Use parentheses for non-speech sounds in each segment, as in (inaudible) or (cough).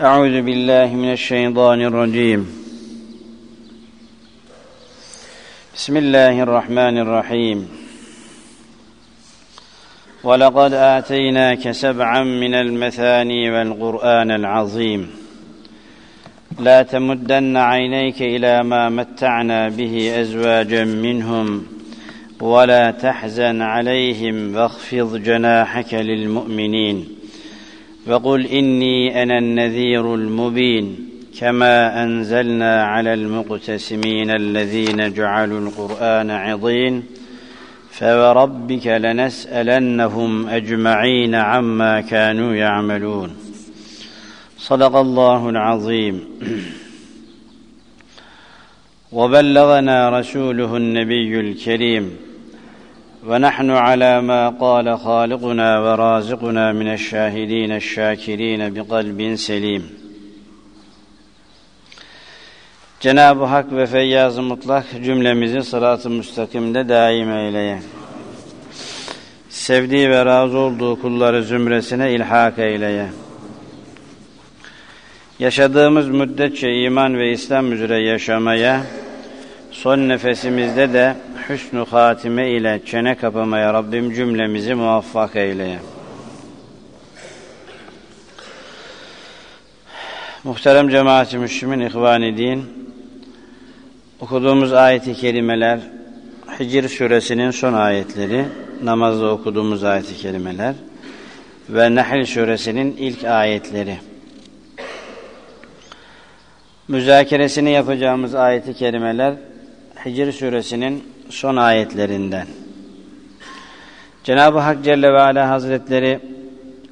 أعوذ بالله من الشيطان الرجيم. بسم الله الرحمن الرحيم. ولقد آتيناك سبعا من المثاني والقرآن العظيم. لا تمدن عينيك إلى ما متعنا به أزواجا منهم ولا تحزن عليهم واخفض جناحك للمؤمنين. وقل إني أنا النذير المبين كما أنزلنا على المقتسمين الذين جعلوا القرآن عضين فوربك لنسألنهم أجمعين عما كانوا يعملون. صدق الله العظيم. وبلغنا رسوله النبي الكريم ونحن على ما قال خالقنا ورازقنا من الشاهدين الشاكرين بقلب سليم Cenab-ı Hak ve Feyyaz-ı Mutlak cümlemizi sırat-ı müstakimde daim eyleye. Sevdiği ve razı olduğu kulları zümresine ilhak eyleye. Yaşadığımız müddetçe iman ve İslam üzere yaşamaya, son nefesimizde de hüsnü hatime ile çene kapamaya Rabbim cümlemizi muvaffak eyleye. Muhterem cemaat-i müslümin ihvan din, okuduğumuz ayet-i kerimeler, Hicr suresinin son ayetleri, namazda okuduğumuz ayet-i kerimeler ve Nahl suresinin ilk ayetleri. Müzakeresini yapacağımız ayet-i kerimeler, Hicr suresinin son ayetlerinden. Cenab-ı Hak Celle ve Ala Hazretleri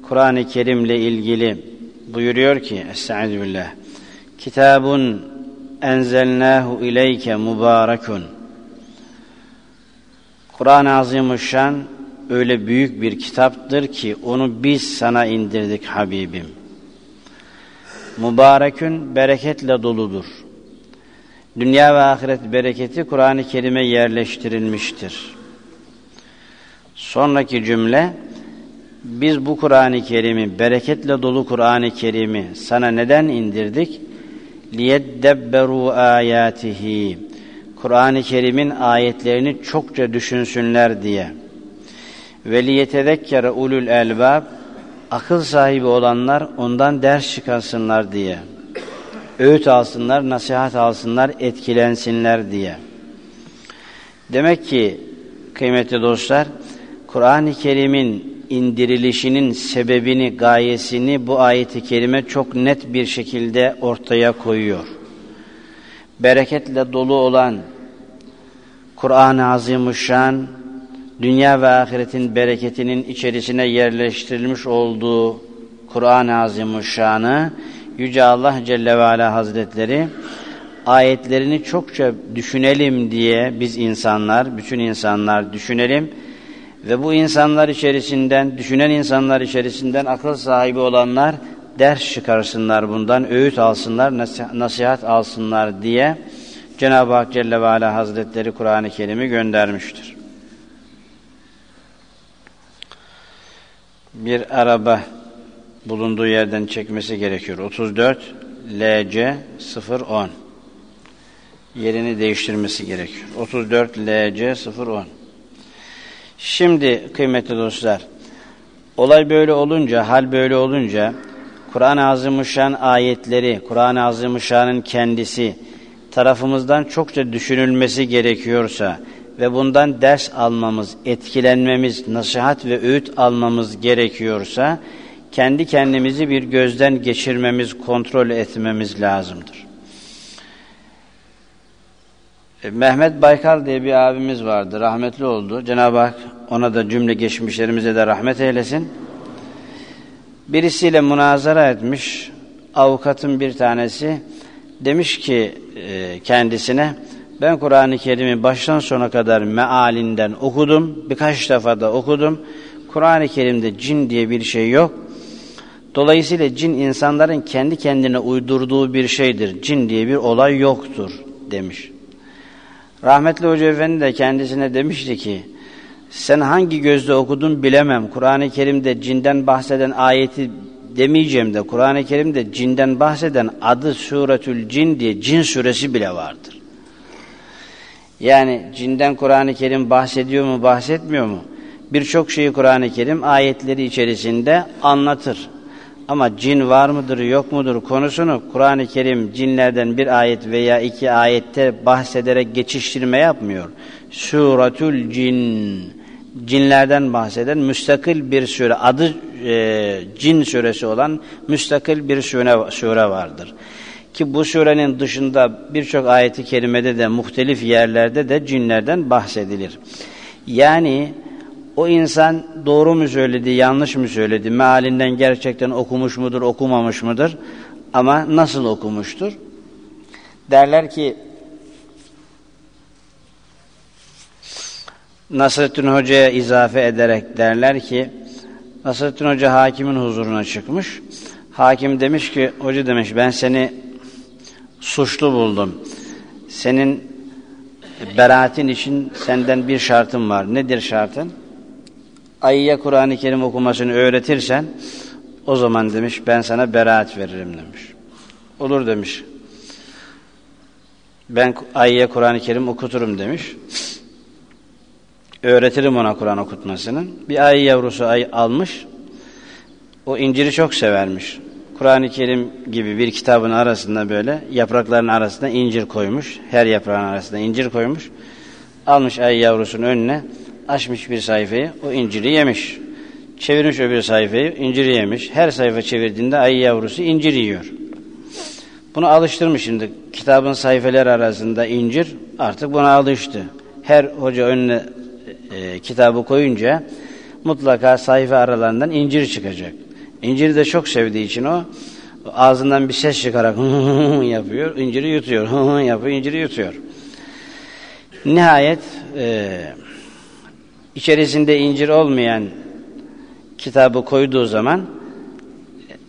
Kur'an-ı Kerim'le ilgili buyuruyor ki Estaizu billah Kitabun enzelnahu ileyke mübarekun Kur'an-ı Azimuşşan öyle büyük bir kitaptır ki onu biz sana indirdik Habibim. Mübarekün bereketle doludur. Dünya ve ahiret bereketi Kur'an-ı Kerim'e yerleştirilmiştir. Sonraki cümle biz bu Kur'an-ı Kerim'i bereketle dolu Kur'an-ı Kerim'i sana neden indirdik? liyedebberu ayatihi. Kur'an-ı Kerim'in ayetlerini çokça düşünsünler diye. Ve liyetezekkere ulul elbab akıl sahibi olanlar ondan ders çıkarsınlar diye. Öğüt alsınlar, nasihat alsınlar, etkilensinler diye. Demek ki kıymetli dostlar, Kur'an-ı Kerim'in indirilişinin sebebini, gayesini bu ayeti kerime çok net bir şekilde ortaya koyuyor. Bereketle dolu olan Kur'an-ı Azimuşşan, dünya ve ahiretin bereketinin içerisine yerleştirilmiş olduğu Kur'an-ı Azimuşşan'ı Yüce Allah Celle ve Ala Hazretleri ayetlerini çokça düşünelim diye biz insanlar, bütün insanlar düşünelim ve bu insanlar içerisinden, düşünen insanlar içerisinden akıl sahibi olanlar ders çıkarsınlar bundan, öğüt alsınlar, nasihat alsınlar diye Cenab-ı Hak Celle ve Ala Hazretleri Kur'an-ı Kerim'i göndermiştir. Bir araba bulunduğu yerden çekmesi gerekiyor. 34 LC 010 yerini değiştirmesi gerekiyor. 34 LC 010 Şimdi kıymetli dostlar, olay böyle olunca, hal böyle olunca, Kur'an-ı Azimuşşan ayetleri, Kur'an-ı Azimuşşan'ın kendisi tarafımızdan çokça düşünülmesi gerekiyorsa ve bundan ders almamız, etkilenmemiz, nasihat ve öğüt almamız gerekiyorsa, kendi kendimizi bir gözden geçirmemiz, kontrol etmemiz lazımdır. Mehmet Baykal diye bir abimiz vardı, rahmetli oldu. Cenab-ı Hak ona da cümle geçmişlerimize de rahmet eylesin. Birisiyle münazara etmiş, avukatın bir tanesi demiş ki e, kendisine, ben Kur'an-ı Kerim'i baştan sona kadar mealinden okudum, birkaç defa da okudum. Kur'an-ı Kerim'de cin diye bir şey yok. Dolayısıyla cin insanların kendi kendine uydurduğu bir şeydir. Cin diye bir olay yoktur demiş. Rahmetli Hoca Efendi de kendisine demişti ki, sen hangi gözle okudun bilemem. Kur'an-ı Kerim'de cinden bahseden ayeti demeyeceğim de Kur'an-ı Kerim'de cinden bahseden adı Suretül Cin diye cin suresi bile vardır. Yani cinden Kur'an-ı Kerim bahsediyor mu bahsetmiyor mu? Birçok şeyi Kur'an-ı Kerim ayetleri içerisinde anlatır. Ama cin var mıdır yok mudur konusunu Kur'an-ı Kerim cinlerden bir ayet veya iki ayette bahsederek geçiştirme yapmıyor. Suratül Cin cinlerden bahseden müstakil bir sure adı e, cin suresi olan müstakil bir sure, sure vardır. Ki bu surenin dışında birçok ayeti kerimede de muhtelif yerlerde de cinlerden bahsedilir. Yani o insan doğru mu söyledi, yanlış mı söyledi, mealinden gerçekten okumuş mudur, okumamış mıdır? Ama nasıl okumuştur? Derler ki Nasrettin Hoca'ya izafe ederek derler ki Nasrettin Hoca hakimin huzuruna çıkmış. Hakim demiş ki hoca demiş ben seni suçlu buldum. Senin beraatin için senden bir şartım var. Nedir şartın? Ayıya Kur'an-ı Kerim okumasını öğretirsen o zaman demiş ben sana beraat veririm demiş. Olur demiş. Ben ayıya Kur'an-ı Kerim okuturum demiş. Öğretirim ona Kur'an okutmasını. Bir ayı yavrusu ay almış. O inciri çok severmiş. Kur'an-ı Kerim gibi bir kitabın arasında böyle yaprakların arasında incir koymuş. Her yaprağın arasında incir koymuş. Almış ayı yavrusunun önüne açmış bir sayfayı o inciri yemiş. Çevirmiş öbür sayfayı inciri yemiş. Her sayfa çevirdiğinde ayı yavrusu incir yiyor. Bunu alıştırmış şimdi. Kitabın sayfaları arasında incir artık buna alıştı. Her hoca önüne e, kitabı koyunca mutlaka sayfa aralarından incir çıkacak. İnciri de çok sevdiği için o ağzından bir ses çıkarak yapıyor, inciri yutuyor, yapıyor, inciri yutuyor. Nihayet e, içerisinde incir olmayan kitabı koyduğu zaman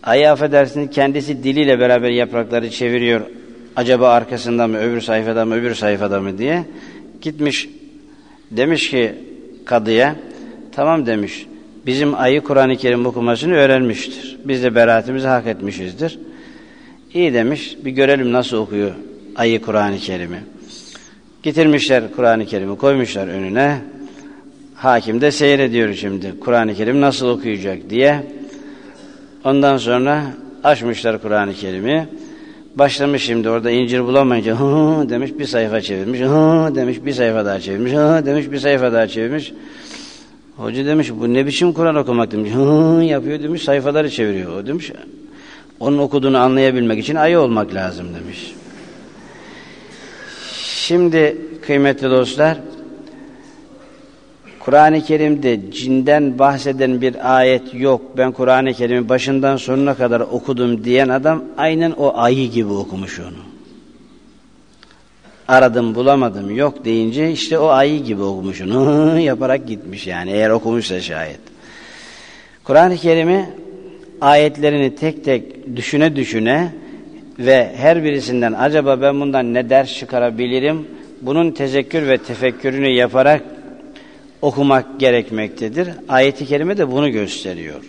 ayı affedersiniz kendisi diliyle beraber yaprakları çeviriyor. Acaba arkasında mı, öbür sayfada mı, öbür sayfada mı diye gitmiş demiş ki kadıya tamam demiş bizim ayı Kur'an-ı Kerim okumasını öğrenmiştir. Biz de beraatimizi hak etmişizdir. İyi demiş bir görelim nasıl okuyor ayı Kur'an-ı Kerim'i. Getirmişler Kur'an-ı Kerim'i koymuşlar önüne. Hakim de seyrediyor şimdi Kur'an-ı Kerim nasıl okuyacak diye. Ondan sonra açmışlar Kur'an-ı Kerim'i. Başlamış şimdi orada incir bulamayınca hı demiş bir sayfa çevirmiş. Hı demiş bir sayfa daha çevirmiş. Hı demiş bir sayfa daha çevirmiş. Hoca demiş bu ne biçim Kur'an okumak demiş. Hı yapıyor demiş sayfaları çeviriyor. O demiş onun okuduğunu anlayabilmek için ayı olmak lazım demiş. Şimdi kıymetli dostlar Kur'an-ı Kerim'de cinden bahseden bir ayet yok. Ben Kur'an-ı Kerim'i başından sonuna kadar okudum diyen adam aynen o ayı gibi okumuş onu. Aradım bulamadım yok deyince işte o ayı gibi okumuş onu (laughs) yaparak gitmiş yani eğer okumuşsa şayet. Kur'an-ı Kerim'i ayetlerini tek tek düşüne düşüne ve her birisinden acaba ben bundan ne ders çıkarabilirim? Bunun tezekkür ve tefekkürünü yaparak okumak gerekmektedir. Ayet-i kerime de bunu gösteriyor.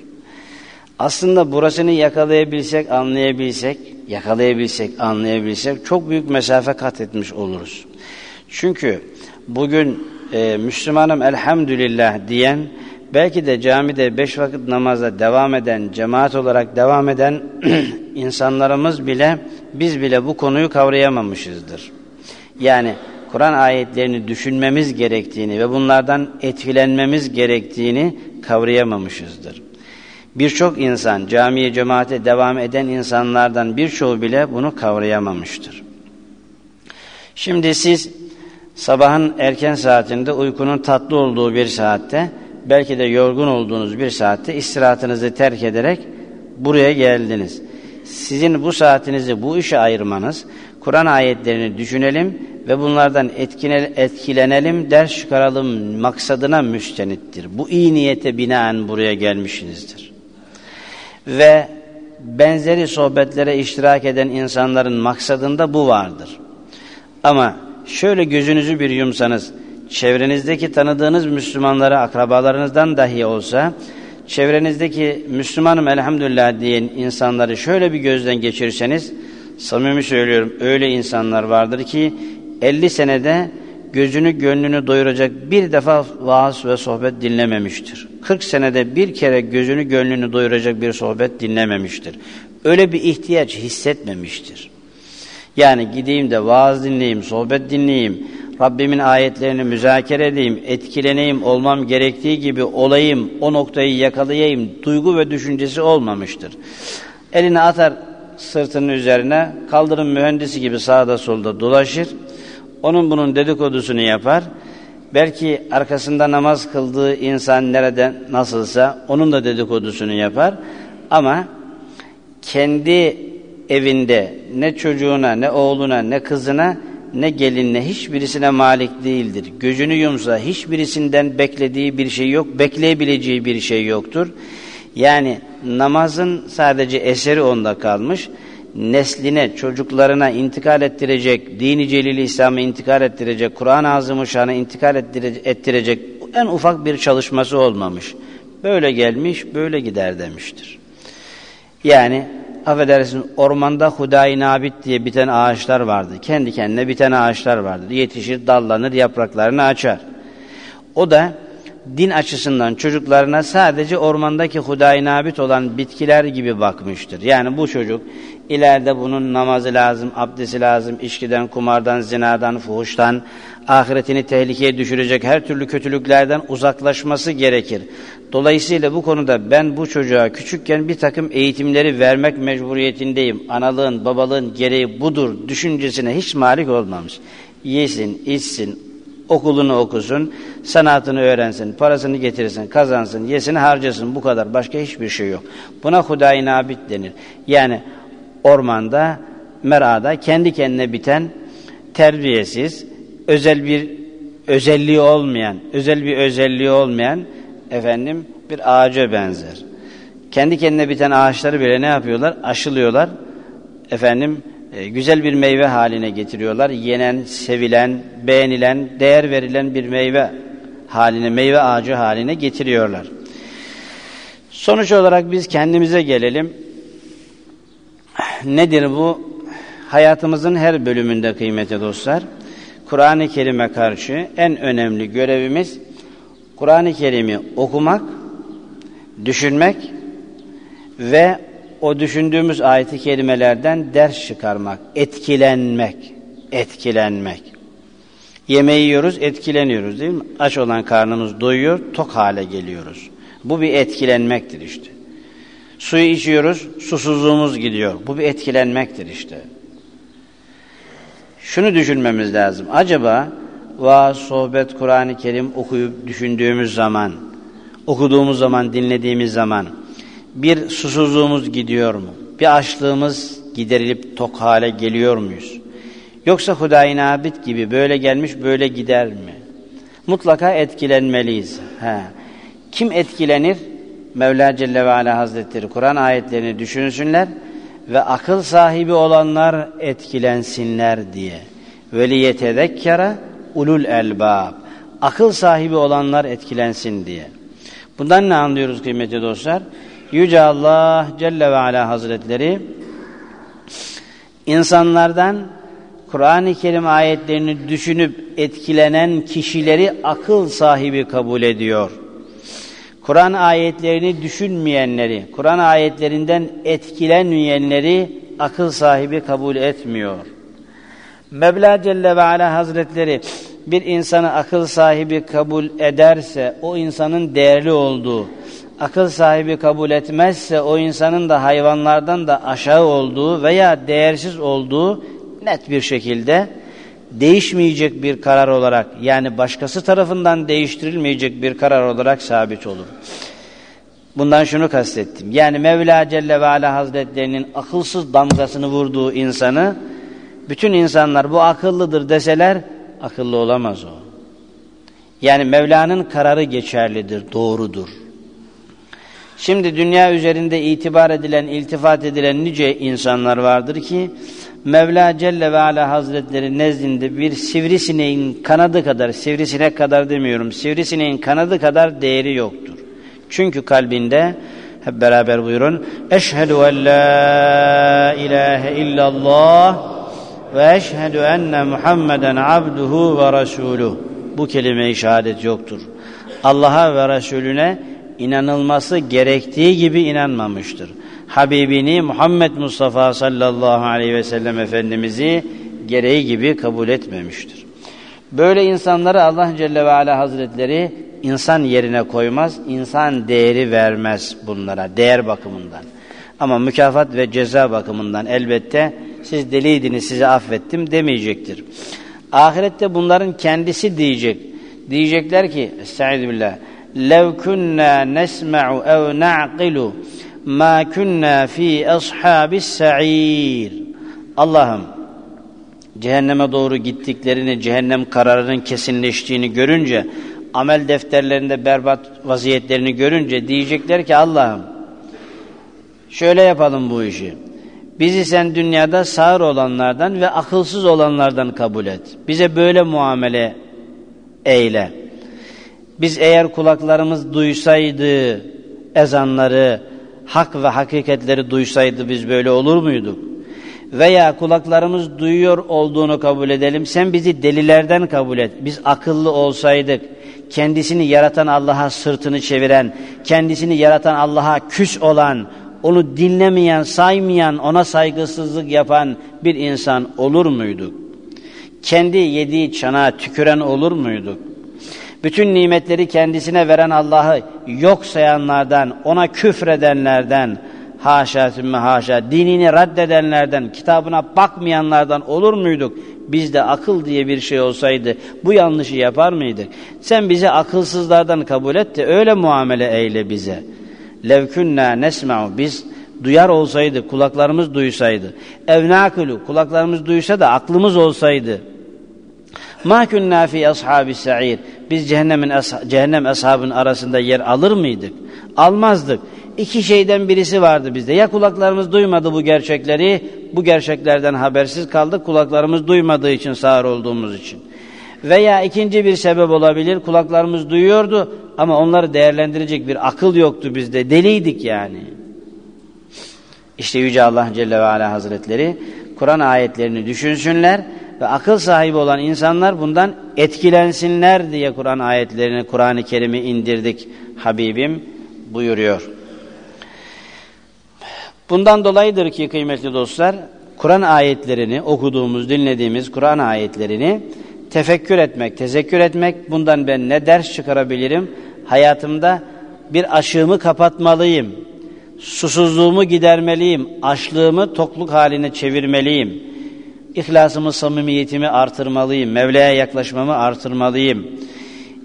Aslında burasını yakalayabilsek, anlayabilsek, yakalayabilsek, anlayabilsek çok büyük mesafe kat etmiş oluruz. Çünkü bugün e, Müslümanım elhamdülillah diyen, belki de camide beş vakit namaza devam eden, cemaat olarak devam eden (clears throat) insanlarımız bile, biz bile bu konuyu kavrayamamışızdır. Yani Kur'an ayetlerini düşünmemiz gerektiğini ve bunlardan etkilenmemiz gerektiğini kavrayamamışızdır. Birçok insan, camiye cemaate devam eden insanlardan birçoğu bile bunu kavrayamamıştır. Şimdi siz sabahın erken saatinde uykunun tatlı olduğu bir saatte, belki de yorgun olduğunuz bir saatte istirahatınızı terk ederek buraya geldiniz. Sizin bu saatinizi bu işe ayırmanız, Kur'an ayetlerini düşünelim ve bunlardan etkilenelim, ders çıkaralım maksadına müstenittir. Bu iyi niyete binaen buraya gelmişsinizdir. Ve benzeri sohbetlere iştirak eden insanların maksadında bu vardır. Ama şöyle gözünüzü bir yumsanız, çevrenizdeki tanıdığınız Müslümanlara, akrabalarınızdan dahi olsa, çevrenizdeki Müslümanım elhamdülillah diyen insanları şöyle bir gözden geçirirseniz, samimi söylüyorum öyle insanlar vardır ki 50 senede gözünü gönlünü doyuracak bir defa vaaz ve sohbet dinlememiştir. 40 senede bir kere gözünü gönlünü doyuracak bir sohbet dinlememiştir. Öyle bir ihtiyaç hissetmemiştir. Yani gideyim de vaaz dinleyeyim, sohbet dinleyeyim, Rabbimin ayetlerini müzakere edeyim, etkileneyim, olmam gerektiği gibi olayım, o noktayı yakalayayım, duygu ve düşüncesi olmamıştır. Elini atar sırtının üzerine, kaldırım mühendisi gibi sağda solda dolaşır, onun bunun dedikodusunu yapar, belki arkasında namaz kıldığı insan nereden nasılsa onun da dedikodusunu yapar, ama kendi evinde ne çocuğuna, ne oğluna, ne kızına, ne gelinine hiçbirisine malik değildir. Gözünü yumsa hiçbirisinden beklediği bir şey yok, bekleyebileceği bir şey yoktur. Yani namazın sadece eseri onda kalmış. Nesline, çocuklarına intikal ettirecek, dini celil İslam'ı intikal ettirecek, Kur'an-ı Azimuşşan'ı intikal ettirecek en ufak bir çalışması olmamış. Böyle gelmiş, böyle gider demiştir. Yani affedersin ormanda hudayi nabit diye biten ağaçlar vardı. Kendi kendine biten ağaçlar vardı. Yetişir, dallanır, yapraklarını açar. O da din açısından çocuklarına sadece ormandaki hudayi nabit olan bitkiler gibi bakmıştır. Yani bu çocuk ileride bunun namazı lazım, abdesti lazım, içkiden, kumardan, zinadan, fuhuştan, ahiretini tehlikeye düşürecek her türlü kötülüklerden uzaklaşması gerekir. Dolayısıyla bu konuda ben bu çocuğa küçükken bir takım eğitimleri vermek mecburiyetindeyim. Analığın, babalığın gereği budur düşüncesine hiç malik olmamış. Yesin, içsin, okulunu okusun, sanatını öğrensin, parasını getirsin, kazansın, yesin, harcasın bu kadar. Başka hiçbir şey yok. Buna hudayi nabit denir. Yani ormanda, merada kendi kendine biten terbiyesiz, özel bir özelliği olmayan, özel bir özelliği olmayan efendim bir ağaca benzer. Kendi kendine biten ağaçları bile ne yapıyorlar? Aşılıyorlar. Efendim güzel bir meyve haline getiriyorlar. Yenen, sevilen, beğenilen, değer verilen bir meyve haline, meyve ağacı haline getiriyorlar. Sonuç olarak biz kendimize gelelim. Nedir bu? Hayatımızın her bölümünde kıymetli dostlar. Kur'an-ı Kerim'e karşı en önemli görevimiz Kur'an-ı Kerim'i okumak, düşünmek ve o düşündüğümüz ayeti kelimelerden ders çıkarmak, etkilenmek, etkilenmek. Yemeği yiyoruz, etkileniyoruz değil mi? Aç olan karnımız doyuyor, tok hale geliyoruz. Bu bir etkilenmektir işte. Suyu içiyoruz, susuzluğumuz gidiyor. Bu bir etkilenmektir işte. Şunu düşünmemiz lazım. Acaba vaaz, sohbet, Kur'an-ı Kerim okuyup düşündüğümüz zaman, okuduğumuz zaman, dinlediğimiz zaman bir susuzluğumuz gidiyor mu? Bir açlığımız giderilip tok hale geliyor muyuz? Yoksa Hudayi Nabit gibi böyle gelmiş böyle gider mi? Mutlaka etkilenmeliyiz. He. Kim etkilenir? Mevla Celle ve Ala Hazretleri Kur'an ayetlerini düşünsünler ve akıl sahibi olanlar etkilensinler diye. Veliyetezekkara ulul elbab. Akıl sahibi olanlar etkilensin diye. Bundan ne anlıyoruz kıymetli dostlar? Yüce Allah Celle ve Ala Hazretleri insanlardan Kur'an-ı Kerim ayetlerini düşünüp etkilenen kişileri akıl sahibi kabul ediyor. Kur'an ayetlerini düşünmeyenleri, Kur'an ayetlerinden etkilenmeyenleri akıl sahibi kabul etmiyor. Mevla Celle ve Ala Hazretleri bir insanı akıl sahibi kabul ederse o insanın değerli olduğu, akıl sahibi kabul etmezse o insanın da hayvanlardan da aşağı olduğu veya değersiz olduğu net bir şekilde değişmeyecek bir karar olarak yani başkası tarafından değiştirilmeyecek bir karar olarak sabit olur. Bundan şunu kastettim. Yani Mevla Celle ve Ala Hazretlerinin akılsız damgasını vurduğu insanı bütün insanlar bu akıllıdır deseler akıllı olamaz o. Yani Mevla'nın kararı geçerlidir, doğrudur. Şimdi dünya üzerinde itibar edilen, iltifat edilen nice insanlar vardır ki Mevla Celle ve Ala Hazretleri nezdinde bir sivrisineğin kanadı kadar, sivrisinek kadar demiyorum, sivrisineğin kanadı kadar değeri yoktur. Çünkü kalbinde hep beraber buyurun. Eşhedü en la ilahe illallah ve eşhedü enne Muhammeden abduhu ve resuluh. Bu kelime-i şehadet yoktur. Allah'a ve Resulüne inanılması gerektiği gibi inanmamıştır. Habibini Muhammed Mustafa sallallahu aleyhi ve sellem Efendimiz'i gereği gibi kabul etmemiştir. Böyle insanları Allah Celle ve Ala Hazretleri insan yerine koymaz, insan değeri vermez bunlara, değer bakımından. Ama mükafat ve ceza bakımından elbette siz deliydiniz sizi affettim demeyecektir. Ahirette bunların kendisi diyecek. Diyecekler ki Estaizu billah لَوْ كُنَّا نَسْمَعُ اَوْ نَعْقِلُ مَا كُنَّا ف۪ي أَصْحَابِ السَّعِيرِ Allah'ım cehenneme doğru gittiklerini, cehennem kararının kesinleştiğini görünce, amel defterlerinde berbat vaziyetlerini görünce diyecekler ki Allah'ım şöyle yapalım bu işi. Bizi sen dünyada sağır olanlardan ve akılsız olanlardan kabul et. Bize böyle muamele eyle. Biz eğer kulaklarımız duysaydı ezanları, hak ve hakikatleri duysaydı biz böyle olur muyduk? Veya kulaklarımız duyuyor olduğunu kabul edelim. Sen bizi delilerden kabul et. Biz akıllı olsaydık, kendisini yaratan Allah'a sırtını çeviren, kendisini yaratan Allah'a küs olan, onu dinlemeyen, saymayan, ona saygısızlık yapan bir insan olur muyduk? Kendi yediği çanağa tüküren olur muyduk? Bütün nimetleri kendisine veren Allah'ı yok sayanlardan, ona küfredenlerden, haşa sümme haşa, dinini reddedenlerden, kitabına bakmayanlardan olur muyduk? Bizde akıl diye bir şey olsaydı bu yanlışı yapar mıydık? Sen bizi akılsızlardan kabul et de öyle muamele eyle bize. Levkünna nesma'u biz duyar olsaydı, kulaklarımız duysaydı. Evnakulu kulaklarımız duysa da aklımız olsaydı. Ma kunna fi ashabi sa'ir. Biz cehennemin cehennem ashabının arasında yer alır mıydık? Almazdık. İki şeyden birisi vardı bizde. Ya kulaklarımız duymadı bu gerçekleri, bu gerçeklerden habersiz kaldık. Kulaklarımız duymadığı için sağır olduğumuz için. Veya ikinci bir sebep olabilir. Kulaklarımız duyuyordu ama onları değerlendirecek bir akıl yoktu bizde. Deliydik yani. İşte Yüce Allah Celle ve Ala Hazretleri Kur'an ayetlerini düşünsünler ve akıl sahibi olan insanlar bundan etkilensinler diye Kur'an ayetlerini, Kur'an-ı Kerim'i indirdik Habibim buyuruyor. Bundan dolayıdır ki kıymetli dostlar, Kur'an ayetlerini okuduğumuz, dinlediğimiz Kur'an ayetlerini tefekkür etmek, tezekkür etmek, bundan ben ne ders çıkarabilirim? Hayatımda bir aşığımı kapatmalıyım, susuzluğumu gidermeliyim, açlığımı tokluk haline çevirmeliyim, ihlasımı, samimiyetimi artırmalıyım, Mevla'ya yaklaşmamı artırmalıyım,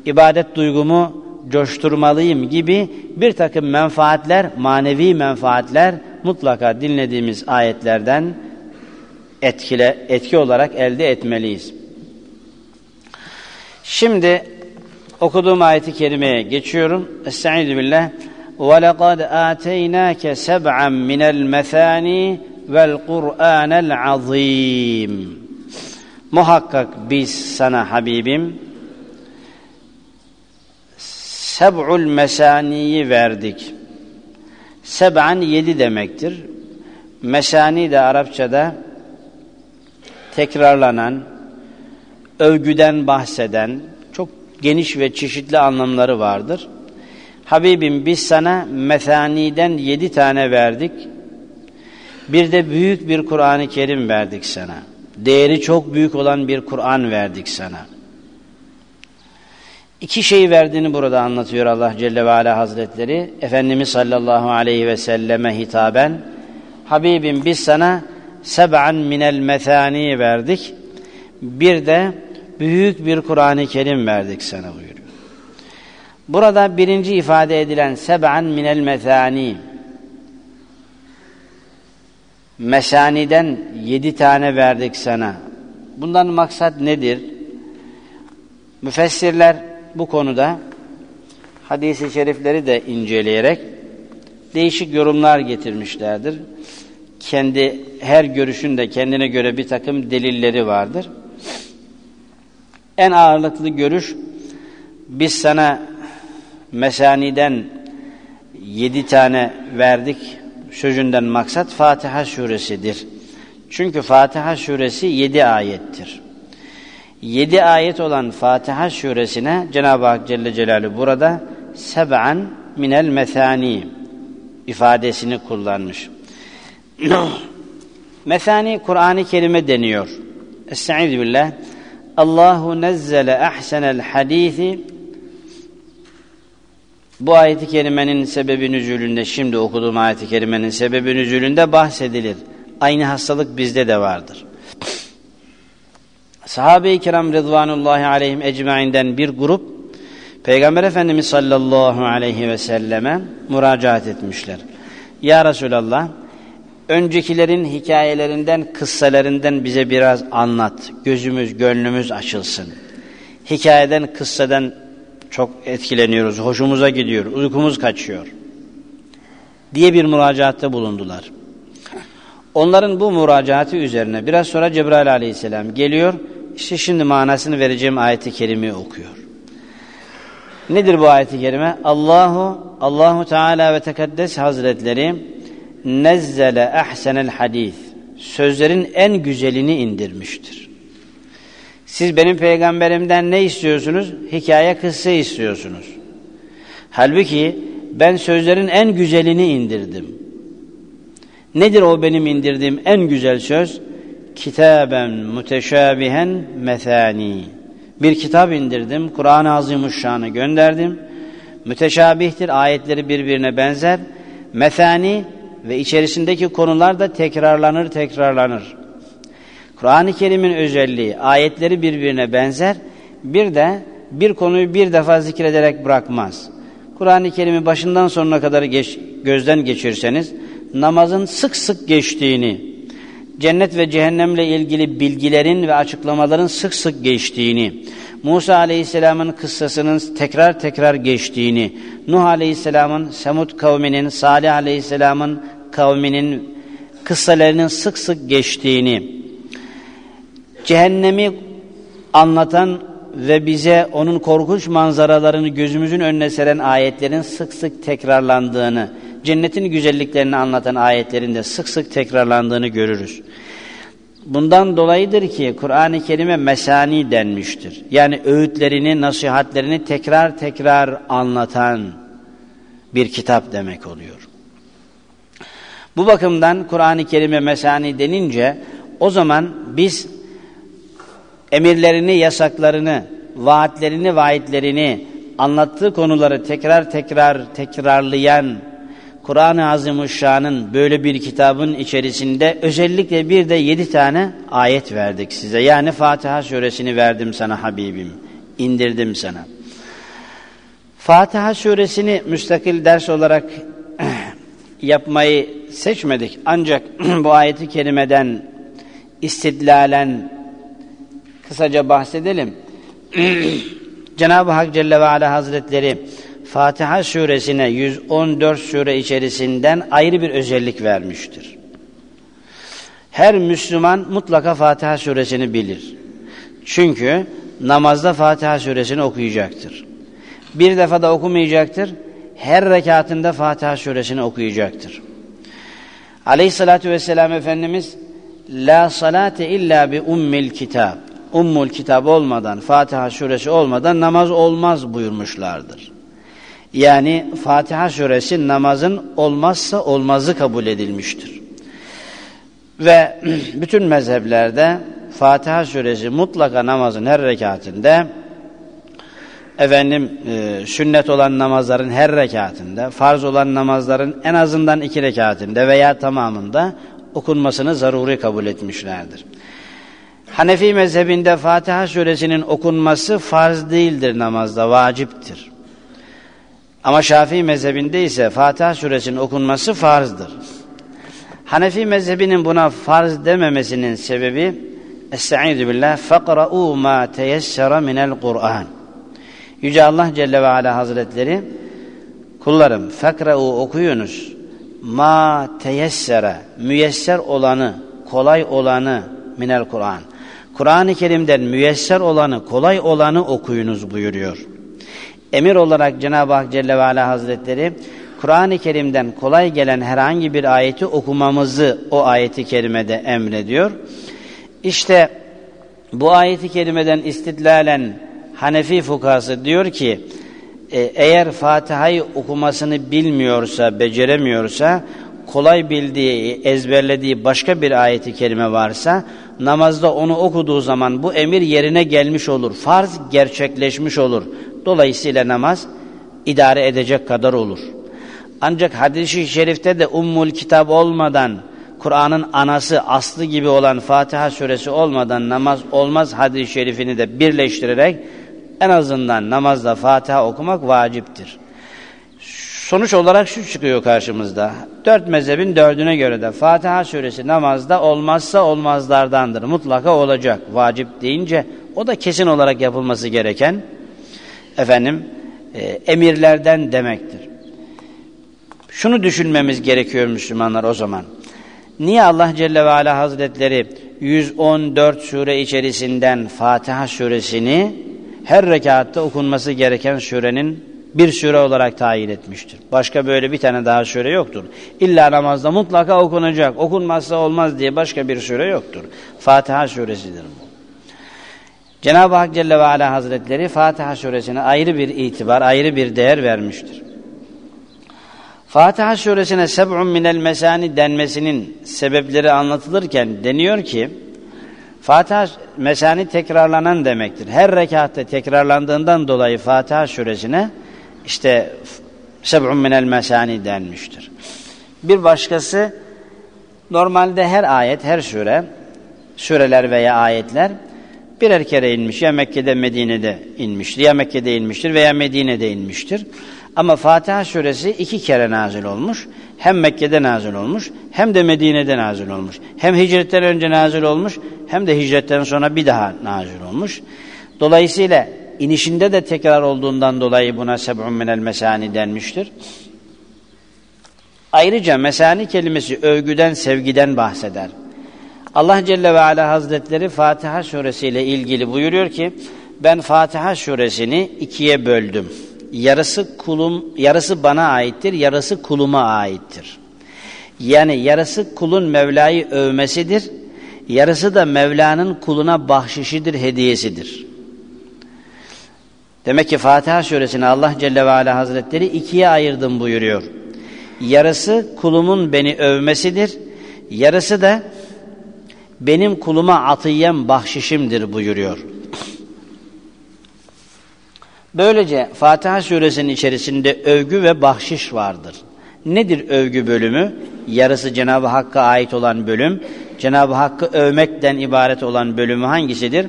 ibadet duygumu coşturmalıyım gibi bir takım menfaatler, manevi menfaatler mutlaka dinlediğimiz ayetlerden etkile, etki olarak elde etmeliyiz. Şimdi okuduğum ayeti kerimeye geçiyorum. Estaizu billah. وَلَقَدْ آتَيْنَاكَ سَبْعًا مِنَ الْمَثَانِي vel Kur'anel azim. Muhakkak biz sana Habibim seb'ul mesaniyi verdik. Seb'an yedi demektir. Mesani de Arapçada tekrarlanan, övgüden bahseden, çok geniş ve çeşitli anlamları vardır. Habibim biz sana mesaniden yedi tane verdik. Bir de büyük bir Kur'an-ı Kerim verdik sana. Değeri çok büyük olan bir Kur'an verdik sana. İki şeyi verdiğini burada anlatıyor Allah Celle ve Ala Hazretleri. Efendimiz sallallahu aleyhi ve selleme hitaben Habibim biz sana seb'an minel methani verdik. Bir de büyük bir Kur'an-ı Kerim verdik sana buyuruyor. Burada birinci ifade edilen seb'an minel methani mesaniden yedi tane verdik sana. Bundan maksat nedir? Müfessirler bu konuda hadisi şerifleri de inceleyerek değişik yorumlar getirmişlerdir. Kendi her görüşün de kendine göre bir takım delilleri vardır. En ağırlıklı görüş biz sana mesaniden yedi tane verdik. Sözünden maksat Fatiha suresidir. Çünkü Fatiha suresi yedi ayettir. Yedi ayet olan Fatiha suresine Cenab-ı Hak Celle Celaluhu burada seb'an minel methani ifadesini kullanmış. (clears throat) methani Kur'an-ı Kerim'e deniyor. Estaizu billah. Allahu nezzele ahsenel hadisi bu ayeti kerimenin sebebi nüzulünde şimdi okuduğum ayeti kerimenin sebebi nüzulünde bahsedilir. Aynı hastalık bizde de vardır. (clears throat) Sahabe-i kiram rıdvanullahi aleyhim ecmainden bir grup Peygamber Efendimiz sallallahu aleyhi ve selleme müracaat etmişler. Ya Resulallah öncekilerin hikayelerinden, kıssalarından bize biraz anlat. Gözümüz, gönlümüz açılsın. Hikayeden, kıssadan çok etkileniyoruz, hoşumuza gidiyor, uykumuz kaçıyor. Diye bir müracaatte bulundular. Onların bu müracaatı üzerine biraz sonra Cebrail aleyhisselam geliyor. İşte şimdi manasını vereceğim ayeti kerimeyi okuyor. Nedir bu ayeti kerime? Allahu Allahu Teala ve Tekaddes Hazretleri nezzele ahsenel hadis. Sözlerin en güzelini indirmiştir. Siz benim peygamberimden ne istiyorsunuz? Hikaye kıssa istiyorsunuz. Halbuki ben sözlerin en güzelini indirdim. Nedir o benim indirdiğim en güzel söz? Kitaben muteşabihen methani. Bir kitap indirdim, Kur'an-ı Azimuşşan'ı gönderdim. Müteşabihtir, ayetleri birbirine benzer. Methani ve içerisindeki konular da tekrarlanır, tekrarlanır. Kur'an-ı Kerim'in özelliği, ayetleri birbirine benzer. Bir de bir konuyu bir defa zikrederek bırakmaz. Kur'an-ı Kerim'i başından sonuna kadar geç, gözden geçirseniz, namazın sık sık geçtiğini, cennet ve cehennemle ilgili bilgilerin ve açıklamaların sık sık geçtiğini, Musa Aleyhisselam'ın kıssasının tekrar tekrar geçtiğini, Nuh Aleyhisselam'ın Semud kavminin, Salih Aleyhisselam'ın kavminin kıssalarının sık sık geçtiğini, cehennemi anlatan ve bize onun korkunç manzaralarını gözümüzün önüne seren ayetlerin sık sık tekrarlandığını, cennetin güzelliklerini anlatan ayetlerin de sık sık tekrarlandığını görürüz. Bundan dolayıdır ki Kur'an-ı Kerim'e mesani denmiştir. Yani öğütlerini, nasihatlerini tekrar tekrar anlatan bir kitap demek oluyor. Bu bakımdan Kur'an-ı Kerim'e mesani denince o zaman biz emirlerini, yasaklarını, vaatlerini, vaatlerini, anlattığı konuları tekrar tekrar tekrarlayan Kur'an-ı Azimuşşan'ın böyle bir kitabın içerisinde özellikle bir de yedi tane ayet verdik size. Yani Fatiha suresini verdim sana Habibim, indirdim sana. Fatiha suresini müstakil ders olarak (clears throat) yapmayı seçmedik. Ancak (clears throat) bu ayeti kerimeden istidlalen kısaca bahsedelim. (clears throat) Cenab-ı Hak Celle ve Ala Hazretleri Fatiha suresine 114 sure içerisinden ayrı bir özellik vermiştir. Her Müslüman mutlaka Fatiha suresini bilir. Çünkü namazda Fatiha suresini okuyacaktır. Bir defa da okumayacaktır. Her rekatında Fatiha suresini okuyacaktır. Aleyhissalatü vesselam Efendimiz La salate illa bi ummil kitab. Ummul kitab olmadan, Fatiha suresi olmadan namaz olmaz buyurmuşlardır. Yani Fatiha suresi namazın olmazsa olmazı kabul edilmiştir. Ve (clears throat) bütün mezheplerde Fatiha suresi mutlaka namazın her rekatinde efendim e, sünnet olan namazların her rekatinde, farz olan namazların en azından iki rekatinde veya tamamında okunmasını zaruri kabul etmişlerdir. Hanefi mezhebinde Fatiha suresinin okunması farz değildir namazda, vaciptir. Ama Şafii mezhebinde ise Fatiha suresinin okunması farzdır. Hanefi mezhebinin buna farz dememesinin sebebi Estaizu billah fakra'u ma teyessera minel Kur'an. Yüce Allah Celle ve Ala Hazretleri kullarım fakra'u okuyunuz ma teyessera müyesser olanı kolay olanı minel Kur'an. Kur'an-ı Kerim'den müyesser olanı kolay olanı okuyunuz buyuruyor emir olarak Cenab-ı Hak Celle ve Ala Hazretleri Kur'an-ı Kerim'den kolay gelen herhangi bir ayeti okumamızı o ayeti kerimede emrediyor. İşte bu ayeti kerimeden istidlalen Hanefi fukası diyor ki e, eğer Fatiha'yı okumasını bilmiyorsa, beceremiyorsa kolay bildiği, ezberlediği başka bir ayeti kerime varsa namazda onu okuduğu zaman bu emir yerine gelmiş olur. Farz gerçekleşmiş olur. Dolayısıyla namaz idare edecek kadar olur. Ancak hadis-i şerifte de ummul kitap olmadan Kur'an'ın anası, aslı gibi olan Fatiha suresi olmadan namaz olmaz hadis-i şerifini de birleştirerek en azından namazda Fatiha okumak vaciptir. Sonuç olarak şu çıkıyor karşımızda. Dört mezhebin dördüne göre de Fatiha suresi namazda olmazsa olmazlardandır. Mutlaka olacak. Vacip deyince o da kesin olarak yapılması gereken efendim e, emirlerden demektir. Şunu düşünmemiz gerekiyor Müslümanlar o zaman. Niye Allah Celle ve Ala Hazretleri 114 sure içerisinden Fatiha suresini her rekatta okunması gereken surenin bir sure olarak tayin etmiştir. Başka böyle bir tane daha sure yoktur. İlla namazda mutlaka okunacak, okunmazsa olmaz diye başka bir sure yoktur. Fatiha suresidir bu. Cenab-ı Hak Celle ve Ala Hazretleri Fatiha suresine ayrı bir itibar, ayrı bir değer vermiştir. Fatiha suresine seb'un minel mesani denmesinin sebepleri anlatılırken deniyor ki Fatiha mesani tekrarlanan demektir. Her rekatte tekrarlandığından dolayı Fatiha suresine işte seb'un minel mesani denmiştir. Bir başkası normalde her ayet, her sure, sureler veya ayetler birer kere inmiş. Ya Mekke'de, Medine'de inmiştir. Ya Mekke'de inmiştir veya Medine'de inmiştir. Ama Fatiha suresi iki kere nazil olmuş. Hem Mekke'de nazil olmuş hem de Medine'de nazil olmuş. Hem hicretten önce nazil olmuş hem de hicretten sonra bir daha nazil olmuş. Dolayısıyla inişinde de tekrar olduğundan dolayı buna seb'un minel mesani denmiştir. Ayrıca mesani kelimesi övgüden, sevgiden bahseder. Allah Celle ve Ala Hazretleri Fatiha suresiyle ilgili buyuruyor ki ben Fatiha suresini ikiye böldüm. Yarısı kulum, yarısı bana aittir, yarısı kuluma aittir. Yani yarısı kulun Mevla'yı övmesidir, yarısı da Mevla'nın kuluna bahşişidir, hediyesidir. Demek ki Fatiha suresini Allah Celle ve Ala Hazretleri ikiye ayırdım buyuruyor. Yarısı kulumun beni övmesidir, yarısı da benim kuluma atiyem bahşişimdir buyuruyor. Böylece Fatiha suresinin içerisinde övgü ve bahşiş vardır. Nedir övgü bölümü? Yarısı Cenab-ı Hakk'a ait olan bölüm. Cenab-ı Hakk'ı övmekten ibaret olan bölümü hangisidir?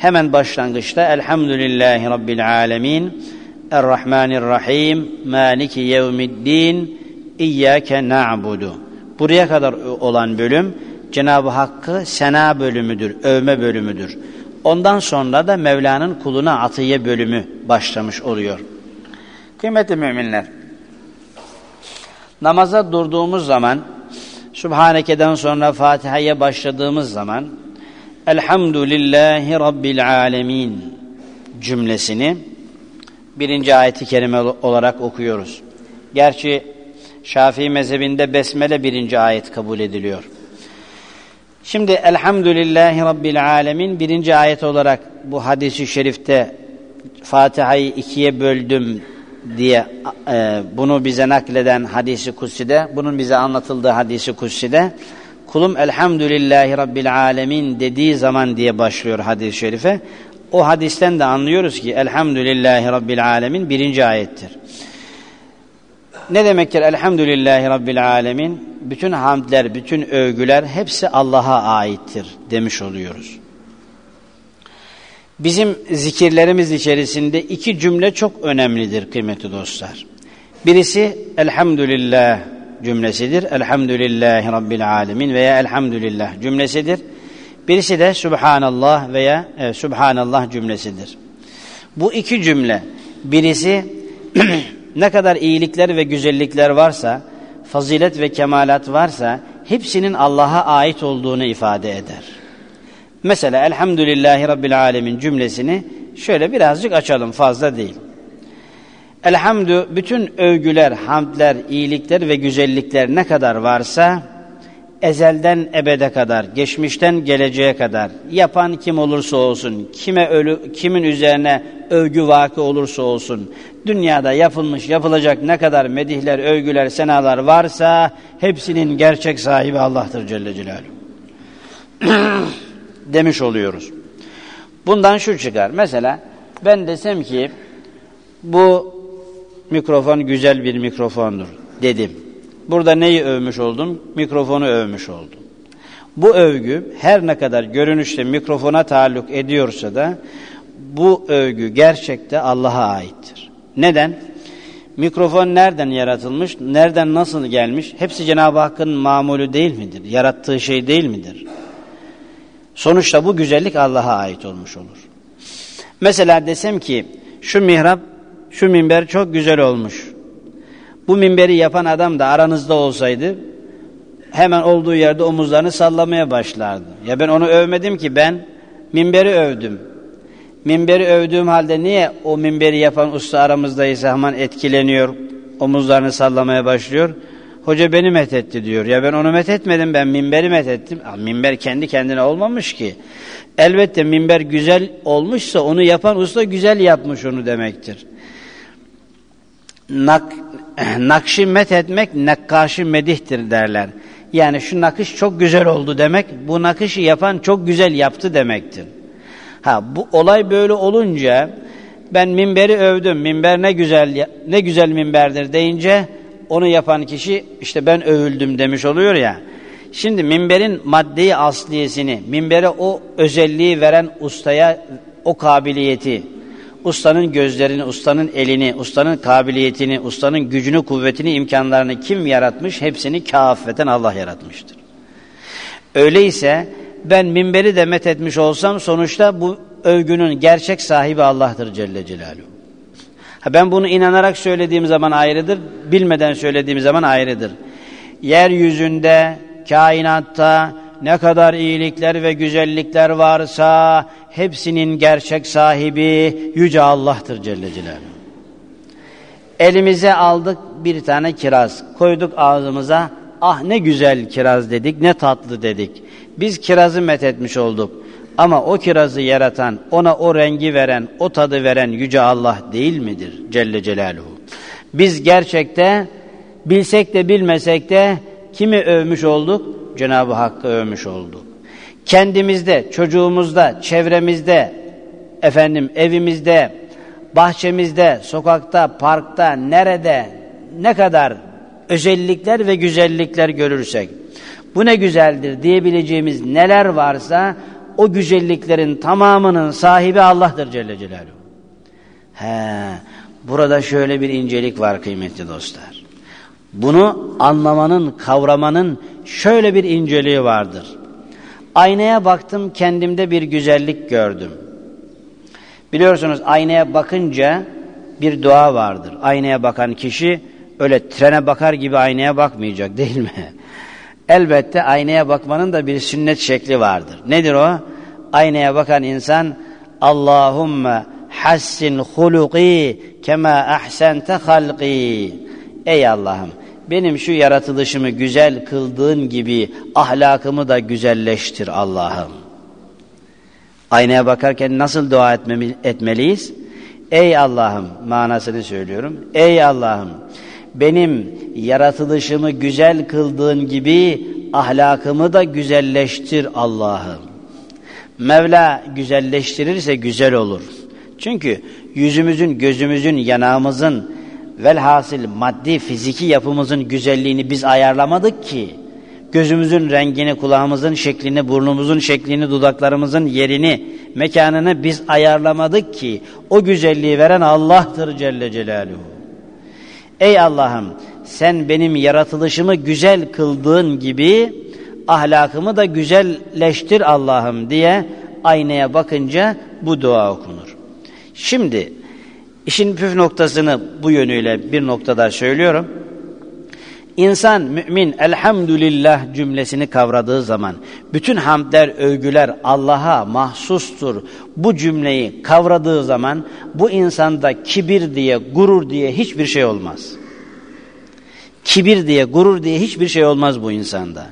Hemen başlangıçta Elhamdülillahi Rabbil Alemin Errahmanirrahim Maliki Yevmiddin İyyâke na'budu Buraya kadar olan bölüm Cenab-ı Hakk'ı sena bölümüdür, övme bölümüdür. Ondan sonra da Mevla'nın kuluna atiye bölümü başlamış oluyor. Kıymetli müminler, namaza durduğumuz zaman, Subhaneke'den sonra Fatiha'ya başladığımız zaman, Elhamdülillahi Rabbil Alemin cümlesini birinci ayeti kerime olarak okuyoruz. Gerçi Şafii mezhebinde Besmele birinci ayet kabul ediliyor. Şimdi Elhamdülillahi Rabbil Alemin birinci ayet olarak bu hadisi şerifte Fatiha'yı ikiye böldüm diye e, bunu bize nakleden hadisi kutside, bunun bize anlatıldığı hadisi kutside kulum elhamdülillahi rabbil alemin dediği zaman diye başlıyor hadis-i şerife. O hadisten de anlıyoruz ki elhamdülillahi rabbil alemin birinci ayettir. Ne demektir elhamdülillahi rabbil alemin? Bütün hamdler, bütün övgüler hepsi Allah'a aittir demiş oluyoruz. Bizim zikirlerimiz içerisinde iki cümle çok önemlidir kıymetli dostlar. Birisi elhamdülillah cümlesidir. Elhamdülillahi Rabbil alemin veya elhamdülillah cümlesidir. Birisi de Subhanallah veya e, Subhanallah cümlesidir. Bu iki cümle birisi (clears throat) ne kadar iyilikler ve güzellikler varsa, fazilet ve kemalat varsa hepsinin Allah'a ait olduğunu ifade eder. Mesela Elhamdülillahi Rabbil Alemin cümlesini şöyle birazcık açalım fazla değil. Elhamdü bütün övgüler, hamdler, iyilikler ve güzellikler ne kadar varsa ezelden ebede kadar, geçmişten geleceğe kadar yapan kim olursa olsun, kime ölü, kimin üzerine övgü vakı olursa olsun, dünyada yapılmış, yapılacak ne kadar medihler, övgüler, senalar varsa hepsinin gerçek sahibi Allah'tır Celle Celaluhu. (clears throat) Demiş oluyoruz. Bundan şu çıkar. Mesela ben desem ki bu mikrofon güzel bir mikrofondur dedim. Burada neyi övmüş oldum? Mikrofonu övmüş oldum. Bu övgü her ne kadar görünüşte mikrofona taalluk ediyorsa da bu övgü gerçekte Allah'a aittir. Neden? Mikrofon nereden yaratılmış, nereden nasıl gelmiş? Hepsi Cenab-ı Hakk'ın mamulü değil midir? Yarattığı şey değil midir? Sonuçta bu güzellik Allah'a ait olmuş olur. Mesela desem ki şu mihrap, şu minber çok güzel olmuş. Bu minberi yapan adam da aranızda olsaydı hemen olduğu yerde omuzlarını sallamaya başlardı. Ya ben onu övmedim ki ben minberi övdüm. Minberi övdüğüm halde niye o minberi yapan usta aramızdaysa hemen etkileniyor, omuzlarını sallamaya başlıyor? Hoca beni methetti diyor. Ya ben onu methetmedim, ben minberi methettim. Ya, minber kendi kendine olmamış ki. Elbette minber güzel olmuşsa onu yapan usta güzel yapmış onu demektir. Nak, nakşi methetmek nakkaşı medihtir derler. Yani şu nakış çok güzel oldu demek, bu nakışı yapan çok güzel yaptı demektir. Ha bu olay böyle olunca ben minberi övdüm. Minber ne güzel ne güzel minberdir deyince onu yapan kişi işte ben övüldüm demiş oluyor ya. Şimdi minberin maddi asliyesini, minbere o özelliği veren ustaya o kabiliyeti, ustanın gözlerini, ustanın elini, ustanın kabiliyetini, ustanın gücünü, kuvvetini, imkanlarını kim yaratmış? Hepsini kafeten Allah yaratmıştır. Öyleyse ben minberi de etmiş olsam sonuçta bu övgünün gerçek sahibi Allah'tır Celle Celaluhu. Ha ben bunu inanarak söylediğim zaman ayrıdır, bilmeden söylediğim zaman ayrıdır. Yeryüzünde, kainatta ne kadar iyilikler ve güzellikler varsa hepsinin gerçek sahibi Yüce Allah'tır Celle Celaluhu. Elimize aldık bir tane kiraz, koyduk ağzımıza, ah ne güzel kiraz dedik, ne tatlı dedik. Biz kirazı methetmiş olduk. Ama o kirazı yaratan, ona o rengi veren, o tadı veren Yüce Allah değil midir Celle Celaluhu? Biz gerçekte bilsek de bilmesek de kimi övmüş olduk? Cenab-ı Hakk'ı övmüş olduk. Kendimizde, çocuğumuzda, çevremizde, efendim evimizde, bahçemizde, sokakta, parkta, nerede, ne kadar özellikler ve güzellikler görürsek, bu ne güzeldir diyebileceğimiz neler varsa o güzelliklerin tamamının sahibi Allah'tır Celle Celaluhu. He, burada şöyle bir incelik var kıymetli dostlar. Bunu anlamanın, kavramanın şöyle bir inceliği vardır. Aynaya baktım, kendimde bir güzellik gördüm. Biliyorsunuz aynaya bakınca bir dua vardır. Aynaya bakan kişi öyle trene bakar gibi aynaya bakmayacak değil mi? (laughs) Elbette aynaya bakmanın da bir sünnet şekli vardır. Nedir o? Aynaya bakan insan Allahümme hassin huluki kema ahsente halqi. Ey Allah'ım benim şu yaratılışımı güzel kıldığın gibi ahlakımı da güzelleştir Allah'ım. Aynaya bakarken nasıl dua etmeliyiz? Ey Allah'ım manasını söylüyorum. Ey Allah'ım benim yaratılışımı güzel kıldığın gibi ahlakımı da güzelleştir Allah'ım. Mevla güzelleştirirse güzel olur. Çünkü yüzümüzün, gözümüzün, yanağımızın velhasıl maddi fiziki yapımızın güzelliğini biz ayarlamadık ki. Gözümüzün rengini, kulağımızın şeklini, burnumuzun şeklini, dudaklarımızın yerini, mekanını biz ayarlamadık ki. O güzelliği veren Allah'tır Celle Celaluhu. Ey Allah'ım sen benim yaratılışımı güzel kıldığın gibi ahlakımı da güzelleştir Allah'ım diye aynaya bakınca bu dua okunur. Şimdi işin püf noktasını bu yönüyle bir noktada söylüyorum. İnsan, mümin, elhamdülillah cümlesini kavradığı zaman, bütün hamdler, övgüler Allah'a mahsustur. Bu cümleyi kavradığı zaman, bu insanda kibir diye, gurur diye hiçbir şey olmaz. Kibir diye, gurur diye hiçbir şey olmaz bu insanda.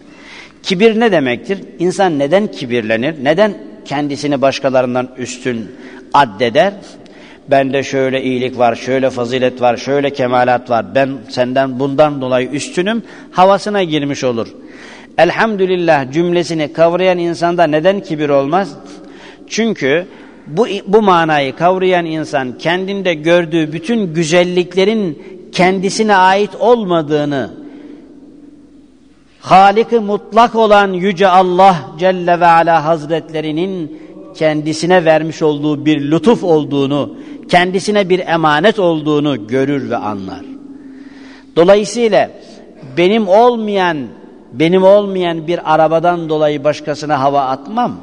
Kibir ne demektir? İnsan neden kibirlenir? Neden kendisini başkalarından üstün addeder? Bende şöyle iyilik var, şöyle fazilet var, şöyle kemalat var. Ben senden bundan dolayı üstünüm havasına girmiş olur. Elhamdülillah cümlesini kavrayan insanda neden kibir olmaz? Çünkü bu, bu manayı kavrayan insan kendinde gördüğü bütün güzelliklerin kendisine ait olmadığını, Halik-i mutlak olan Yüce Allah Celle ve Ala Hazretlerinin kendisine vermiş olduğu bir lütuf olduğunu, kendisine bir emanet olduğunu görür ve anlar. Dolayısıyla benim olmayan, benim olmayan bir arabadan dolayı başkasına hava atmam.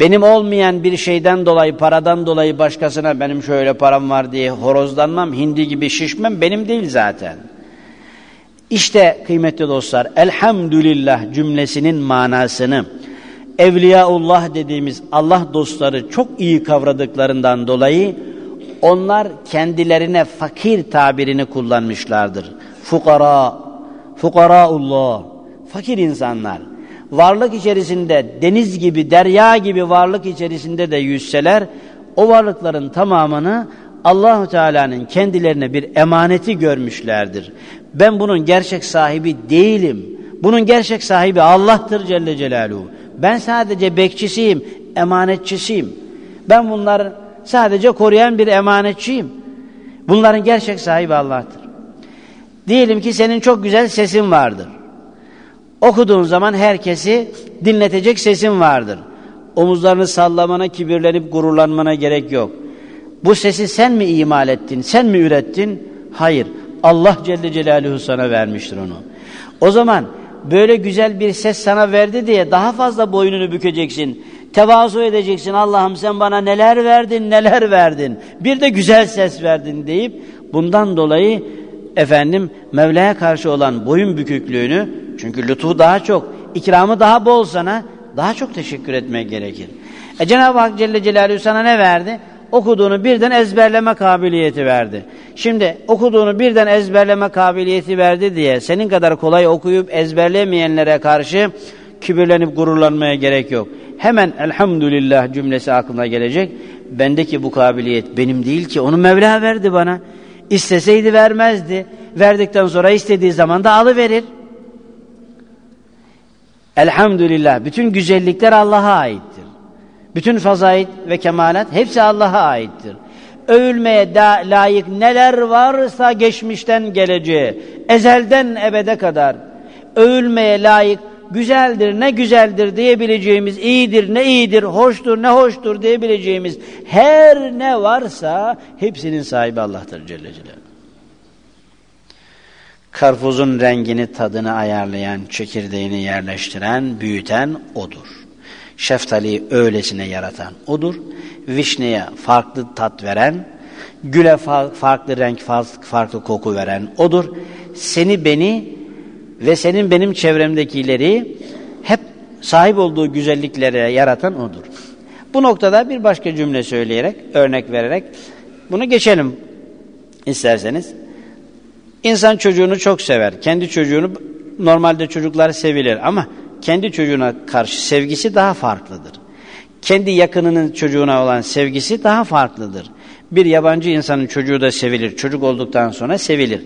Benim olmayan bir şeyden dolayı, paradan dolayı başkasına benim şöyle param var diye horozlanmam, hindi gibi şişmem benim değil zaten. İşte kıymetli dostlar, elhamdülillah cümlesinin manasını, Evliyaullah dediğimiz Allah dostları çok iyi kavradıklarından dolayı onlar kendilerine fakir tabirini kullanmışlardır. Fukara, fukaraullah, fakir insanlar. Varlık içerisinde deniz gibi, derya gibi varlık içerisinde de yüzseler, o varlıkların tamamını Allahu Teala'nın kendilerine bir emaneti görmüşlerdir. Ben bunun gerçek sahibi değilim. Bunun gerçek sahibi Allah'tır Celle Celaluhu. Ben sadece bekçisiyim, emanetçisiyim. Ben bunları sadece koruyan bir emanetçiyim. Bunların gerçek sahibi Allah'tır. Diyelim ki senin çok güzel sesin vardır. Okuduğun zaman herkesi dinletecek sesin vardır. Omuzlarını sallamana, kibirlenip gururlanmana gerek yok. Bu sesi sen mi imal ettin, sen mi ürettin? Hayır. Allah Celle Celaluhu sana vermiştir onu. O zaman böyle güzel bir ses sana verdi diye daha fazla boynunu bükeceksin. Tevazu edeceksin. Allah'ım sen bana neler verdin, neler verdin. Bir de güzel ses verdin deyip bundan dolayı efendim Mevla'ya karşı olan boyun büküklüğünü çünkü lütfu daha çok, ikramı daha bol sana daha çok teşekkür etmek gerekir. E Cenab-ı Hak Celle Celaluhu sana ne verdi? Okuduğunu birden ezberleme kabiliyeti verdi. Şimdi okuduğunu birden ezberleme kabiliyeti verdi diye senin kadar kolay okuyup ezberlemeyenlere karşı kibirlenip gururlanmaya gerek yok. Hemen elhamdülillah cümlesi aklına gelecek. Bendeki bu kabiliyet benim değil ki onu Mevla verdi bana. İsteseydi vermezdi. Verdikten sonra istediği zaman da alıverir. Elhamdülillah bütün güzellikler Allah'a aittir. Bütün fazait ve kemalat hepsi Allah'a aittir. Övülmeye da layık neler varsa geçmişten geleceği, ezelden ebede kadar övülmeye layık güzeldir ne güzeldir diyebileceğimiz, iyidir ne iyidir, hoştur ne hoştur diyebileceğimiz her ne varsa hepsinin sahibi Allah'tır Celle Celaluhu. Karpuzun rengini, tadını ayarlayan, çekirdeğini yerleştiren, büyüten O'dur. Şeftaliyi öylesine yaratan odur. Vişneye farklı tat veren, güle farklı renk, farklı koku veren odur. Seni beni ve senin benim çevremdekileri hep sahip olduğu güzelliklere yaratan odur. Bu noktada bir başka cümle söyleyerek, örnek vererek bunu geçelim isterseniz. İnsan çocuğunu çok sever. Kendi çocuğunu normalde çocuklar sevilir ama kendi çocuğuna karşı sevgisi daha farklıdır. Kendi yakınının çocuğuna olan sevgisi daha farklıdır. Bir yabancı insanın çocuğu da sevilir. Çocuk olduktan sonra sevilir.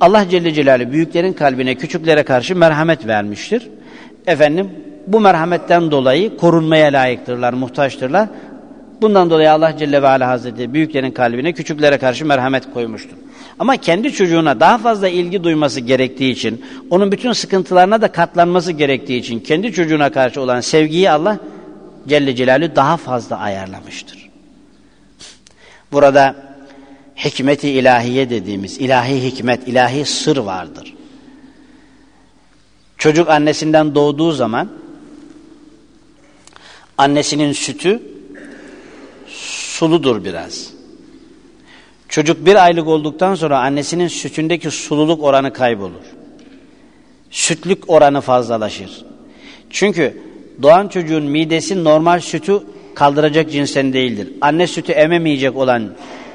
Allah Celle Celaluhu büyüklerin kalbine küçüklere karşı merhamet vermiştir. Efendim bu merhametten dolayı korunmaya layıktırlar, muhtaçtırlar. Bundan dolayı Allah Celle ve Ala Hazretleri büyüklerin kalbine küçüklere karşı merhamet koymuştur. Ama kendi çocuğuna daha fazla ilgi duyması gerektiği için, onun bütün sıkıntılarına da katlanması gerektiği için kendi çocuğuna karşı olan sevgiyi Allah Celle Celaluhu daha fazla ayarlamıştır. Burada hikmeti ilahiye dediğimiz ilahi hikmet, ilahi sır vardır. Çocuk annesinden doğduğu zaman annesinin sütü suludur biraz. Çocuk bir aylık olduktan sonra annesinin sütündeki sululuk oranı kaybolur. Sütlük oranı fazlalaşır. Çünkü doğan çocuğun midesi normal sütü kaldıracak cinsten değildir. Anne sütü ememeyecek olan,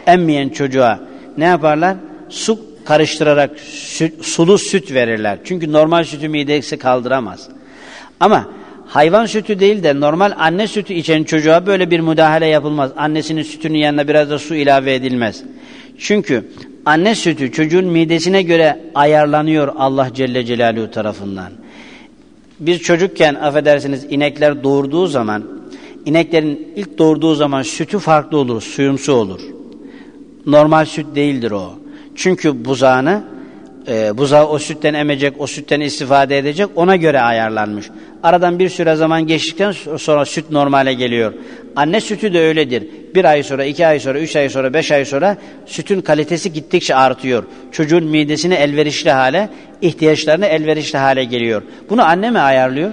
emmeyen çocuğa ne yaparlar? Su karıştırarak süt, sulu süt verirler. Çünkü normal sütü midesi kaldıramaz. Ama hayvan sütü değil de normal anne sütü içen çocuğa böyle bir müdahale yapılmaz. Annesinin sütünün yanına biraz da su ilave edilmez. Çünkü anne sütü çocuğun midesine göre ayarlanıyor Allah Celle Celaluhu tarafından. Biz çocukken affedersiniz inekler doğurduğu zaman ineklerin ilk doğurduğu zaman sütü farklı olur, suyumsu olur. Normal süt değildir o. Çünkü buzağını e, buzağı o sütten emecek, o sütten istifade edecek ona göre ayarlanmış. Aradan bir süre zaman geçtikten sonra süt normale geliyor. Anne sütü de öyledir. Bir ay sonra, iki ay sonra, üç ay sonra, beş ay sonra sütün kalitesi gittikçe artıyor. Çocuğun midesine elverişli hale, ihtiyaçlarına elverişli hale geliyor. Bunu anne mi ayarlıyor?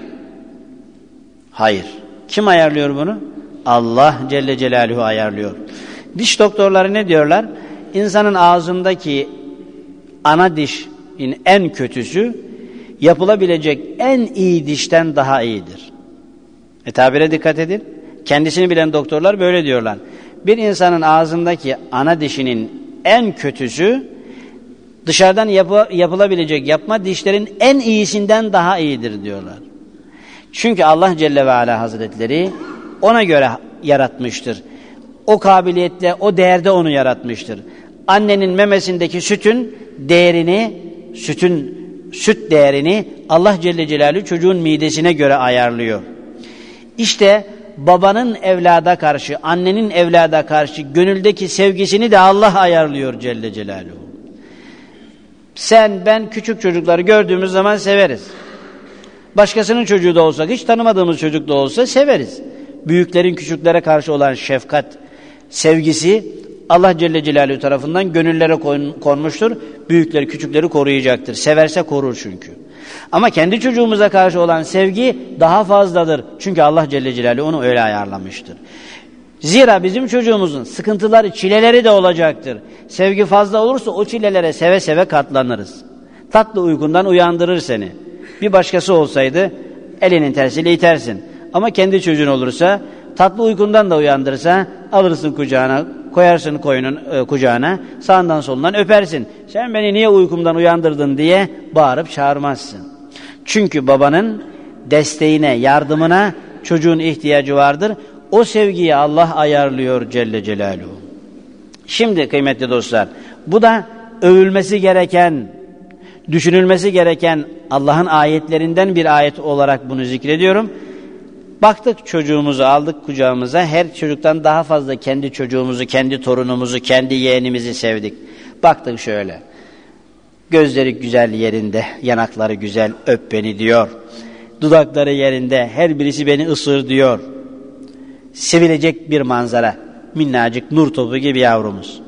Hayır. Kim ayarlıyor bunu? Allah Celle Celaluhu ayarlıyor. Diş doktorları ne diyorlar? İnsanın ağzındaki ana dişin en kötüsü yapılabilecek en iyi dişten daha iyidir. E tabire dikkat edin. Kendisini bilen doktorlar böyle diyorlar. Bir insanın ağzındaki ana dişinin en kötüsü dışarıdan yapı, yapılabilecek yapma dişlerin en iyisinden daha iyidir diyorlar. Çünkü Allah Celle ve Ala Hazretleri ona göre yaratmıştır. O kabiliyetle, o değerde onu yaratmıştır. Annenin memesindeki sütün değerini, sütün süt değerini Allah Celle Celaluhu çocuğun midesine göre ayarlıyor. İşte babanın evlada karşı, annenin evlada karşı gönüldeki sevgisini de Allah ayarlıyor Celle Celaluhu. Sen, ben küçük çocukları gördüğümüz zaman severiz. Başkasının çocuğu da olsak, hiç tanımadığımız çocuk da olsa severiz. Büyüklerin küçüklere karşı olan şefkat, sevgisi Allah Celle Celaluhu tarafından gönüllere konmuştur. Büyükleri küçükleri koruyacaktır. Severse korur çünkü. Ama kendi çocuğumuza karşı olan sevgi daha fazladır. Çünkü Allah Celle Celaluhu onu öyle ayarlamıştır. Zira bizim çocuğumuzun sıkıntıları, çileleri de olacaktır. Sevgi fazla olursa o çilelere seve seve katlanırız. Tatlı uykundan uyandırır seni. Bir başkası olsaydı elinin tersiyle itersin. Ama kendi çocuğun olursa tatlı uykundan da uyandırırsa alırsın kucağına, koyarsın koyunun e, kucağına, sağından solundan öpersin. Sen beni niye uykumdan uyandırdın diye bağırıp çağırmazsın. Çünkü babanın desteğine, yardımına çocuğun ihtiyacı vardır. O sevgiyi Allah ayarlıyor Celle Celaluhu. Şimdi kıymetli dostlar, bu da övülmesi gereken, düşünülmesi gereken Allah'ın ayetlerinden bir ayet olarak bunu zikrediyorum. Baktık çocuğumuzu aldık kucağımıza. Her çocuktan daha fazla kendi çocuğumuzu, kendi torunumuzu, kendi yeğenimizi sevdik. Baktık şöyle. Gözleri güzel yerinde, yanakları güzel, öp beni diyor. Dudakları yerinde, her birisi beni ısır diyor. Sevilecek bir manzara. Minnacık nur topu gibi yavrumuz.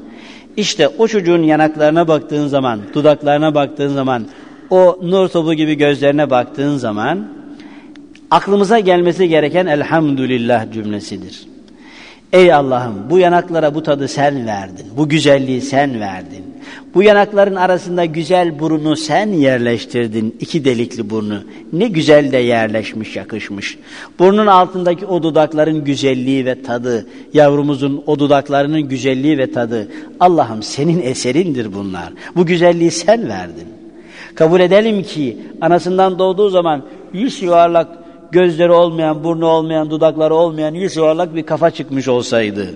İşte o çocuğun yanaklarına baktığın zaman, dudaklarına baktığın zaman, o nur topu gibi gözlerine baktığın zaman aklımıza gelmesi gereken elhamdülillah cümlesidir. Ey Allah'ım bu yanaklara bu tadı sen verdin. Bu güzelliği sen verdin. Bu yanakların arasında güzel burunu sen yerleştirdin. iki delikli burnu. Ne güzel de yerleşmiş, yakışmış. Burnun altındaki o dudakların güzelliği ve tadı, yavrumuzun o dudaklarının güzelliği ve tadı. Allah'ım senin eserindir bunlar. Bu güzelliği sen verdin. Kabul edelim ki anasından doğduğu zaman yüz yuvarlak gözleri olmayan, burnu olmayan, dudakları olmayan yüz yuvarlak bir kafa çıkmış olsaydı,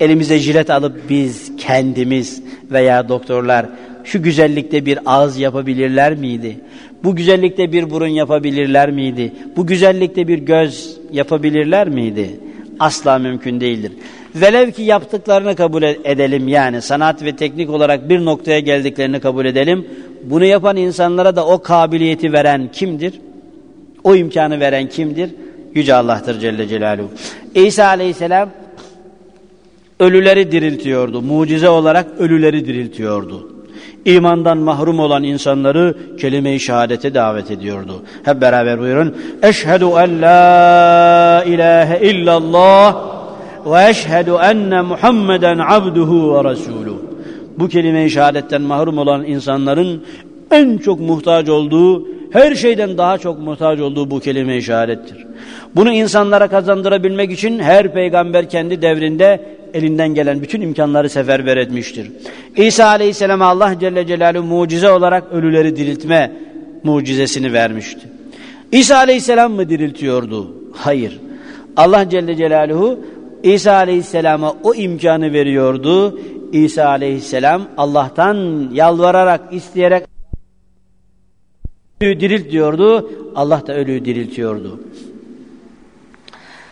elimize jilet alıp biz kendimiz veya doktorlar şu güzellikte bir ağız yapabilirler miydi? Bu güzellikte bir burun yapabilirler miydi? Bu güzellikte bir göz yapabilirler miydi? Asla mümkün değildir. Velev ki yaptıklarını kabul edelim yani sanat ve teknik olarak bir noktaya geldiklerini kabul edelim. Bunu yapan insanlara da o kabiliyeti veren kimdir? O imkanı veren kimdir? Yüce Allah'tır Celle Celaluhu. İsa Aleyhisselam ölüleri diriltiyordu. Mucize olarak ölüleri diriltiyordu. İmandan mahrum olan insanları kelime-i şehadete davet ediyordu. Hep beraber buyurun. Eşhedü en la ilahe illallah ve eşhedü enne Muhammeden abduhu ve resuluhu. bu kelime-i şehadetten mahrum olan insanların en çok muhtaç olduğu, her şeyden daha çok muhtaç olduğu bu kelime-i şehadettir. Bunu insanlara kazandırabilmek için her peygamber kendi devrinde elinden gelen bütün imkanları seferber etmiştir. İsa Aleyhisselam'a Allah Celle Celaluhu mucize olarak ölüleri diriltme mucizesini vermişti. İsa Aleyhisselam mı diriltiyordu? Hayır. Allah Celle Celaluhu İsa Aleyhisselam'a o imkanı veriyordu. İsa Aleyhisselam Allah'tan yalvararak, isteyerek ölüyü dirilt diyordu. Allah da ölüyü diriltiyordu.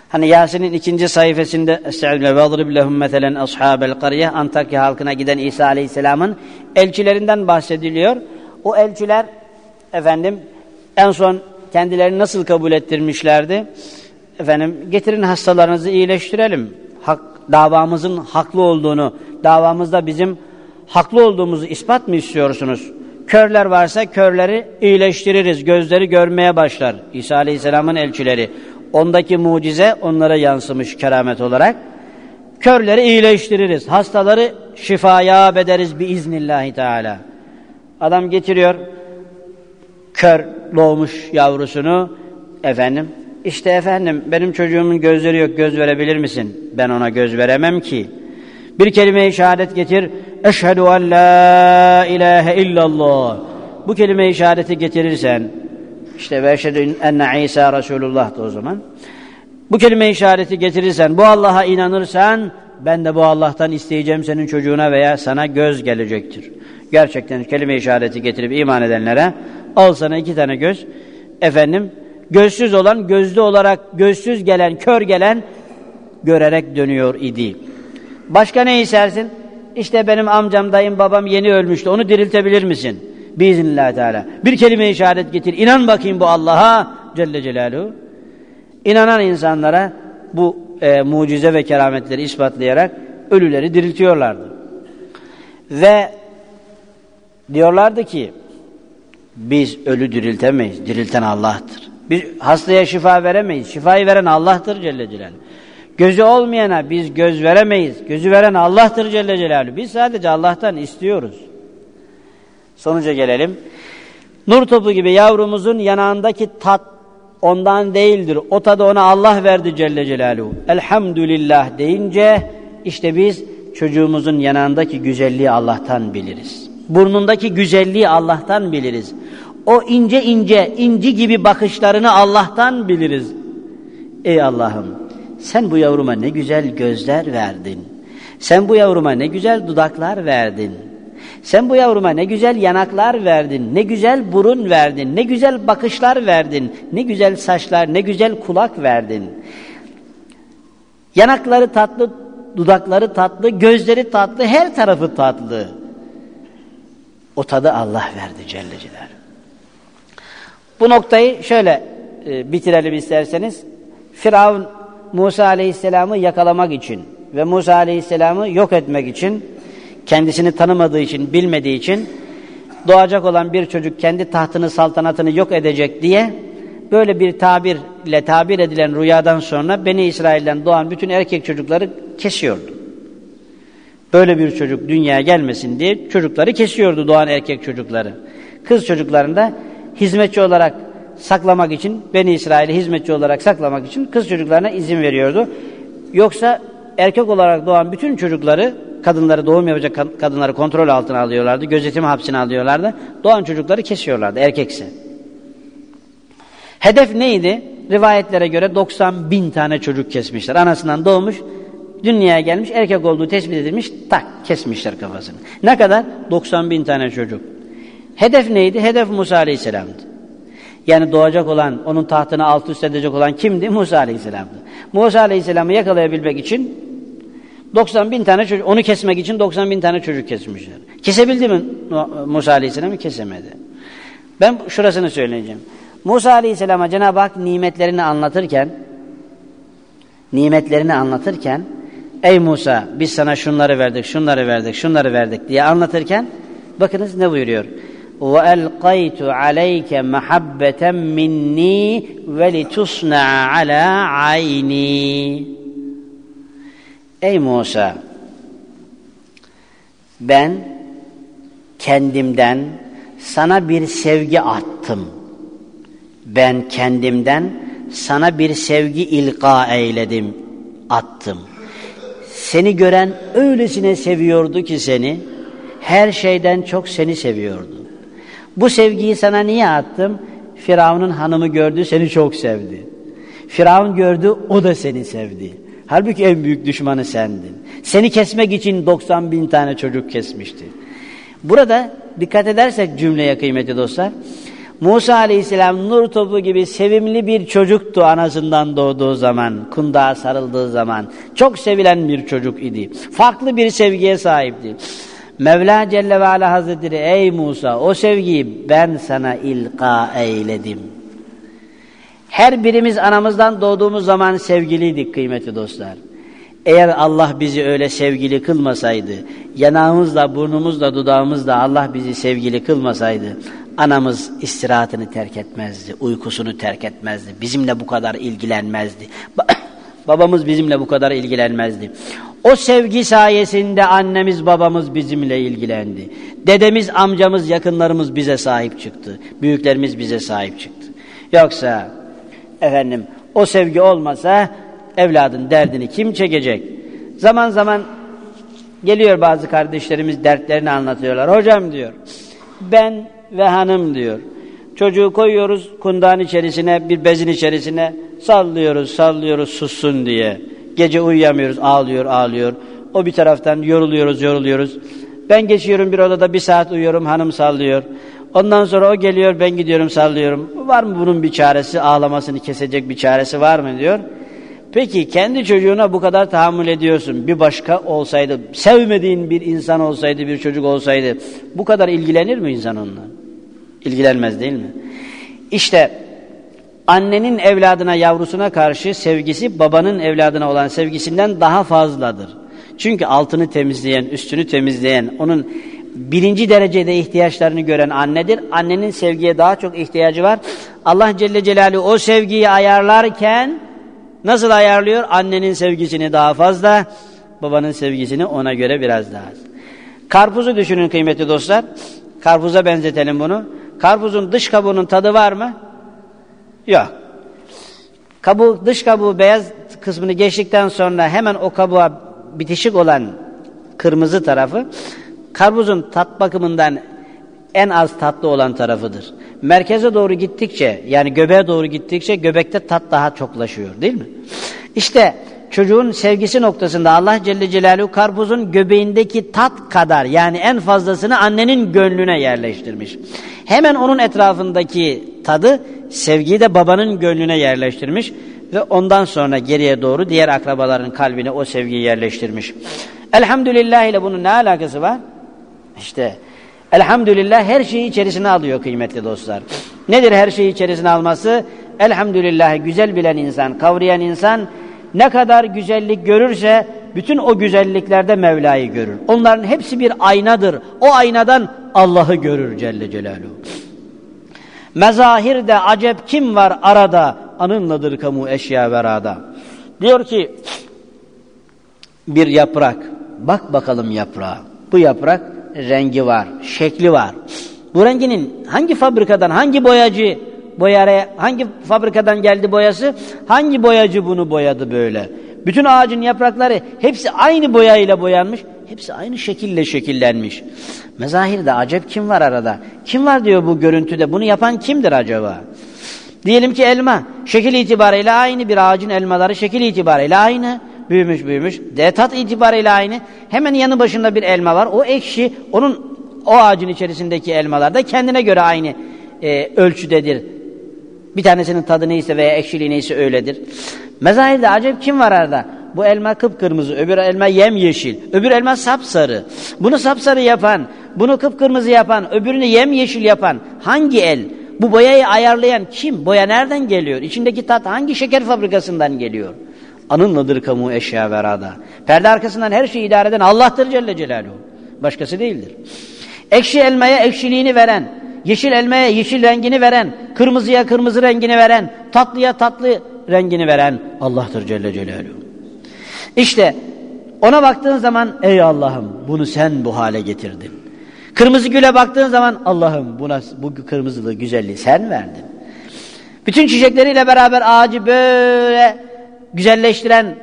Hani Yasin'in ikinci sayfasında Estağfirullah ve adrib lehum meselen ashabel kariye Antakya halkına giden İsa Aleyhisselam'ın elçilerinden bahsediliyor. O elçiler efendim en son kendilerini nasıl kabul ettirmişlerdi? Efendim getirin hastalarınızı iyileştirelim. Hak, davamızın haklı olduğunu, davamızda bizim haklı olduğumuzu ispat mı istiyorsunuz? Körler varsa körleri iyileştiririz. Gözleri görmeye başlar. İsa Aleyhisselam'ın elçileri. Ondaki mucize onlara yansımış keramet olarak. Körleri iyileştiririz. Hastaları şifaya bederiz biiznillahi teala. Adam getiriyor kör doğmuş yavrusunu efendim işte efendim benim çocuğumun gözleri yok göz verebilir misin? Ben ona göz veremem ki. Bir kelime-i şehadet getir. Eşhedü en la ilahe illallah. Bu kelime-i şehadeti getirirsen işte ve eşhedü enne İsa Resulullah da o zaman. Bu kelime-i şehadeti getirirsen, bu Allah'a inanırsan ben de bu Allah'tan isteyeceğim senin çocuğuna veya sana göz gelecektir. Gerçekten kelime-i şehadeti getirip iman edenlere al sana iki tane göz. Efendim gözsüz olan gözlü olarak gözsüz gelen kör gelen görerek dönüyor idi. Başka ne istersin? İşte benim amcam, dayım, babam yeni ölmüştü. Onu diriltebilir misin? Biiznillahü Teala. Bir kelime işaret getir. İnan bakayım bu Allah'a Celle Celaluhu. İnanan insanlara bu e, mucize ve kerametleri ispatlayarak ölüleri diriltiyorlardı. Ve diyorlardı ki biz ölü diriltemeyiz. Dirilten Allah'tır. Biz hastaya şifa veremeyiz. Şifayı veren Allah'tır Celle Celaluhu. Gözü olmayana biz göz veremeyiz. Gözü veren Allah'tır Celle Celaluhu. Biz sadece Allah'tan istiyoruz. Sonuca gelelim. Nur topu gibi yavrumuzun yanağındaki tat ondan değildir. O tadı ona Allah verdi Celle Celaluhu. Elhamdülillah deyince işte biz çocuğumuzun yanağındaki güzelliği Allah'tan biliriz. Burnundaki güzelliği Allah'tan biliriz. O ince ince, inci gibi bakışlarını Allah'tan biliriz. Ey Allah'ım sen bu yavruma ne güzel gözler verdin. Sen bu yavruma ne güzel dudaklar verdin. Sen bu yavruma ne güzel yanaklar verdin, ne güzel burun verdin, ne güzel bakışlar verdin, ne güzel saçlar, ne güzel kulak verdin. Yanakları tatlı, dudakları tatlı, gözleri tatlı, her tarafı tatlı. O tadı Allah verdi Celle. Bu noktayı şöyle e, bitirelim isterseniz. Firavun Musa Aleyhisselam'ı yakalamak için ve Musa Aleyhisselam'ı yok etmek için kendisini tanımadığı için, bilmediği için doğacak olan bir çocuk kendi tahtını, saltanatını yok edecek diye böyle bir tabirle tabir edilen rüyadan sonra Beni İsrail'den doğan bütün erkek çocukları kesiyordu. Böyle bir çocuk dünyaya gelmesin diye çocukları kesiyordu doğan erkek çocukları. Kız çocuklarını da hizmetçi olarak saklamak için, Beni İsrail'i hizmetçi olarak saklamak için kız çocuklarına izin veriyordu. Yoksa erkek olarak doğan bütün çocukları, kadınları doğum yapacak kadınları kontrol altına alıyorlardı, gözetim hapsine alıyorlardı. Doğan çocukları kesiyorlardı, erkekse. Hedef neydi? Rivayetlere göre 90 bin tane çocuk kesmişler. Anasından doğmuş, dünyaya gelmiş, erkek olduğu tespit edilmiş, tak kesmişler kafasını. Ne kadar? 90 bin tane çocuk. Hedef neydi? Hedef Musa Aleyhisselam'dı. Yani doğacak olan, onun tahtını alt üst edecek olan kimdi? Musa Aleyhisselam'dı. Musa Aleyhisselam'ı yakalayabilmek için 90 bin tane çocuk, onu kesmek için 90 bin tane çocuk kesmişler. Kesebildi mi Musa Aleyhisselam'ı? Kesemedi. Ben şurasını söyleyeceğim. Musa Aleyhisselam'a Cenab-ı Hak nimetlerini anlatırken nimetlerini anlatırken ey Musa biz sana şunları verdik, şunları verdik, şunları verdik diye anlatırken bakınız ne buyuruyor? وألقيت عليك محبة مني ولتصنع على عيني Ey Musa ben kendimden sana bir sevgi attım. Ben kendimden sana bir sevgi ilka eyledim, attım. Seni gören öylesine seviyordu ki seni, her şeyden çok seni seviyordu. Bu sevgiyi sana niye attım? Firavun'un hanımı gördü, seni çok sevdi. Firavun gördü, o da seni sevdi. Halbuki en büyük düşmanı sendin. Seni kesmek için 90 bin tane çocuk kesmişti. Burada dikkat edersek cümleye kıymetli dostlar, Musa aleyhisselam nur topu gibi sevimli bir çocuktu anasından doğduğu zaman, kundağa sarıldığı zaman. Çok sevilen bir çocuk idi. Farklı bir sevgiye sahipti. Mevla Celle ve Ala Hazretleri ey Musa o sevgiyi ben sana ilka eyledim. Her birimiz anamızdan doğduğumuz zaman sevgiliydik kıymetli dostlar. Eğer Allah bizi öyle sevgili kılmasaydı, yanağımızla, burnumuzla, dudağımızla Allah bizi sevgili kılmasaydı, anamız istirahatını terk etmezdi, uykusunu terk etmezdi, bizimle bu kadar ilgilenmezdi. Babamız bizimle bu kadar ilgilenmezdi. O sevgi sayesinde annemiz babamız bizimle ilgilendi. Dedemiz, amcamız, yakınlarımız bize sahip çıktı. Büyüklerimiz bize sahip çıktı. Yoksa efendim o sevgi olmasa evladın derdini kim çekecek? Zaman zaman geliyor bazı kardeşlerimiz dertlerini anlatıyorlar. Hocam diyor ben ve hanım diyor. Çocuğu koyuyoruz kundağın içerisine bir bezin içerisine sallıyoruz sallıyoruz sussun diye. Gece uyuyamıyoruz ağlıyor ağlıyor. O bir taraftan yoruluyoruz yoruluyoruz. Ben geçiyorum bir odada bir saat uyuyorum hanım sallıyor. Ondan sonra o geliyor ben gidiyorum sallıyorum. Var mı bunun bir çaresi ağlamasını kesecek bir çaresi var mı diyor. Peki kendi çocuğuna bu kadar tahammül ediyorsun. Bir başka olsaydı, sevmediğin bir insan olsaydı, bir çocuk olsaydı bu kadar ilgilenir mi insan onunla? İlgilenmez değil mi? İşte annenin evladına, yavrusuna karşı sevgisi babanın evladına olan sevgisinden daha fazladır. Çünkü altını temizleyen, üstünü temizleyen, onun birinci derecede ihtiyaçlarını gören annedir. Annenin sevgiye daha çok ihtiyacı var. Allah Celle Celaluhu o sevgiyi ayarlarken nasıl ayarlıyor? Annenin sevgisini daha fazla, babanın sevgisini ona göre biraz daha az. Karpuzu düşünün kıymetli dostlar. Karpuza benzetelim bunu. Karpuzun dış kabuğunun tadı var mı? Yok. Kabuğu, dış kabuğu beyaz kısmını geçtikten sonra hemen o kabuğa bitişik olan kırmızı tarafı karpuzun tat bakımından en az tatlı olan tarafıdır. Merkeze doğru gittikçe yani göbeğe doğru gittikçe göbekte tat daha çoklaşıyor değil mi? İşte çocuğun sevgisi noktasında Allah Celle Celaluhu karpuzun göbeğindeki tat kadar yani en fazlasını annenin gönlüne yerleştirmiş. Hemen onun etrafındaki tadı sevgiyi de babanın gönlüne yerleştirmiş ve ondan sonra geriye doğru diğer akrabaların kalbine o sevgiyi yerleştirmiş. Elhamdülillah ile bunun ne alakası var? İşte elhamdülillah her şeyi içerisine alıyor kıymetli dostlar. Nedir her şeyi içerisine alması? Elhamdülillah güzel bilen insan, kavrayan insan ne kadar güzellik görürse bütün o güzelliklerde Mevla'yı görür. Onların hepsi bir aynadır. O aynadan Allah'ı görür Celle Celaluhu. Mezahirde acep kim var arada? Anınladır kamu eşya verada. Diyor ki bir yaprak. Bak bakalım yaprağa. Bu yaprak rengi var, şekli var. Bu renginin hangi fabrikadan, hangi boyacı boyaraya, hangi fabrikadan geldi boyası? Hangi boyacı bunu boyadı böyle? Bütün ağacın yaprakları hepsi aynı boyayla boyanmış. Hepsi aynı şekille şekillenmiş. Mezahirde acep kim var arada? Kim var diyor bu görüntüde? Bunu yapan kimdir acaba? Diyelim ki elma. Şekil itibariyle aynı bir ağacın elmaları şekil itibariyle aynı. Büyümüş büyümüş. De tat itibariyle aynı. Hemen yanı başında bir elma var. O ekşi. Onun o ağacın içerisindeki elmalar da kendine göre aynı e, ölçüdedir. Bir tanesinin tadı neyse veya ekşiliği neyse öyledir. Mezahirde acep kim var arada? Bu elma kıpkırmızı, öbür elma yemyeşil, öbür elma sapsarı. Bunu sapsarı yapan, bunu kıpkırmızı yapan, öbürünü yemyeşil yapan hangi el? Bu boyayı ayarlayan kim? Boya nereden geliyor? İçindeki tat hangi şeker fabrikasından geliyor? Anınladır kamu eşya verada. Perde arkasından her şeyi idare eden Allah'tır Celle Celaluhu. Başkası değildir. Ekşi elmaya ekşiliğini veren, yeşil elmaya yeşil rengini veren, kırmızıya kırmızı rengini veren, tatlıya tatlı rengini veren Allah'tır Celle Celaluhu. İşte Ona baktığın zaman ey Allah'ım bunu sen bu hale getirdin. Kırmızı güle baktığın zaman Allah'ım buna bu kırmızılığı güzelliği sen verdin. Bütün çiçekleriyle beraber ağacı böyle güzelleştiren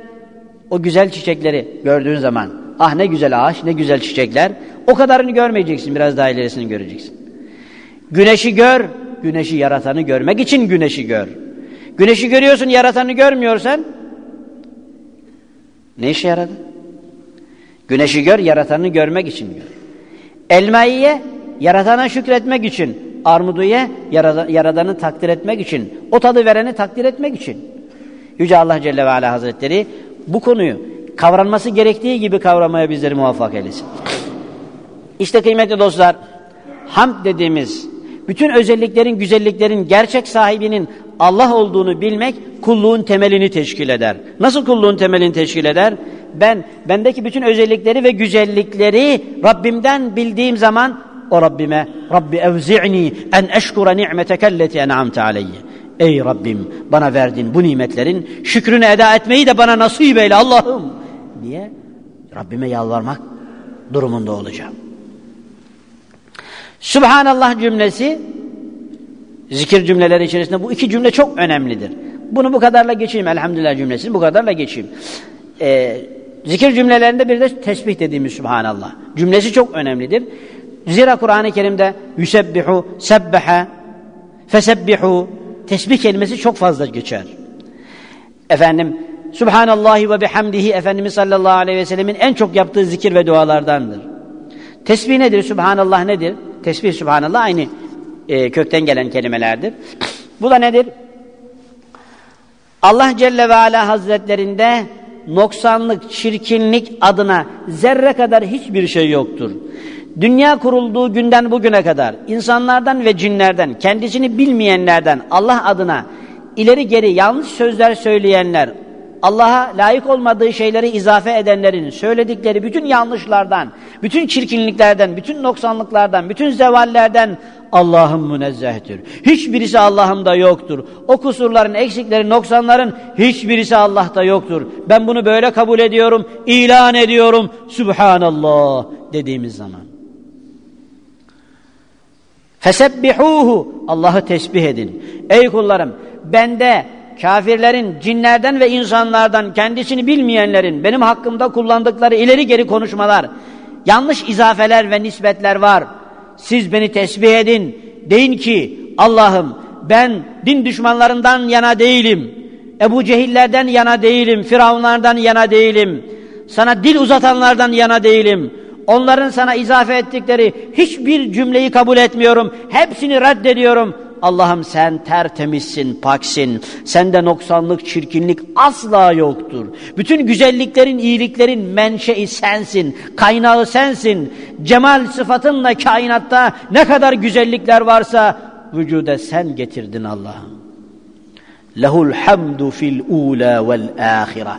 o güzel çiçekleri gördüğün zaman ah ne güzel ağaç ne güzel çiçekler o kadarını görmeyeceksin biraz daha ilerisini göreceksin. Güneşi gör, güneşi yaratanı görmek için güneşi gör. Güneşi görüyorsun yaratanı görmüyorsan ne işe yaradı? Güneşi gör yaratanı görmek için gör. Elmayı ye yaratana şükretmek için. Armudu ye yaradanı takdir etmek için. O tadı vereni takdir etmek için. Yüce Allah Celle ve Ala Hazretleri bu konuyu kavranması gerektiği gibi kavramaya bizleri muvaffak eylesin. İşte kıymetli dostlar, hamd dediğimiz bütün özelliklerin, güzelliklerin gerçek sahibinin Allah olduğunu bilmek kulluğun temelini teşkil eder. Nasıl kulluğun temelini teşkil eder? Ben bendeki bütün özellikleri ve güzellikleri Rabbimden bildiğim zaman o Rabbime Rabbi evzi'ni en eşkura ni'metekelleti en'amte aleyye. Ey Rabbim bana verdin bu nimetlerin şükrünü eda etmeyi de bana nasip eyle Allah'ım diye Rabbime yalvarmak durumunda olacağım. Subhanallah cümlesi zikir cümleleri içerisinde bu iki cümle çok önemlidir. Bunu bu kadarla geçeyim elhamdülillah cümlesini bu kadarla geçeyim. Ee, zikir cümlelerinde bir de tesbih dediğimiz Subhanallah. Cümlesi çok önemlidir. Zira Kur'an-ı Kerim'de yüsebbihu, sebbehe, fesebbihu tesbih kelimesi çok fazla geçer. Efendim Subhanallahi ve bihamdihi Efendimiz sallallahu aleyhi ve sellemin en çok yaptığı zikir ve dualardandır. Tesbih nedir? Subhanallah nedir? Tesbih Subhanallah aynı e, kökten gelen kelimelerdir. (clears throat) Bu da nedir? Allah Celle ve Ala Hazretlerinde noksanlık, çirkinlik adına zerre kadar hiçbir şey yoktur. Dünya kurulduğu günden bugüne kadar insanlardan ve cinlerden, kendisini bilmeyenlerden Allah adına ileri geri yanlış sözler söyleyenler, Allah'a layık olmadığı şeyleri izafe edenlerin söyledikleri bütün yanlışlardan, bütün çirkinliklerden, bütün noksanlıklardan, bütün zevallerden Allah'ım münezzehtir. Hiçbirisi Allah'ımda yoktur. O kusurların, eksiklerin, noksanların hiçbirisi Allah'ta yoktur. Ben bunu böyle kabul ediyorum, ilan ediyorum. Subhanallah dediğimiz zaman. Fesebbihuhu Allah'ı tesbih edin. Ey kullarım bende kafirlerin, cinlerden ve insanlardan kendisini bilmeyenlerin benim hakkımda kullandıkları ileri geri konuşmalar, yanlış izafeler ve nispetler var. Siz beni tesbih edin. Deyin ki Allah'ım ben din düşmanlarından yana değilim. Ebu Cehillerden yana değilim. Firavunlardan yana değilim. Sana dil uzatanlardan yana değilim. Onların sana izafe ettikleri hiçbir cümleyi kabul etmiyorum. Hepsini reddediyorum. Allah'ım sen tertemizsin, paksin. Sende noksanlık, çirkinlik asla yoktur. Bütün güzelliklerin, iyiliklerin menşei sensin. Kaynağı sensin. Cemal sıfatınla kainatta ne kadar güzellikler varsa vücuda sen getirdin Allah'ım. Lehul hamdu fil ula vel ahireh.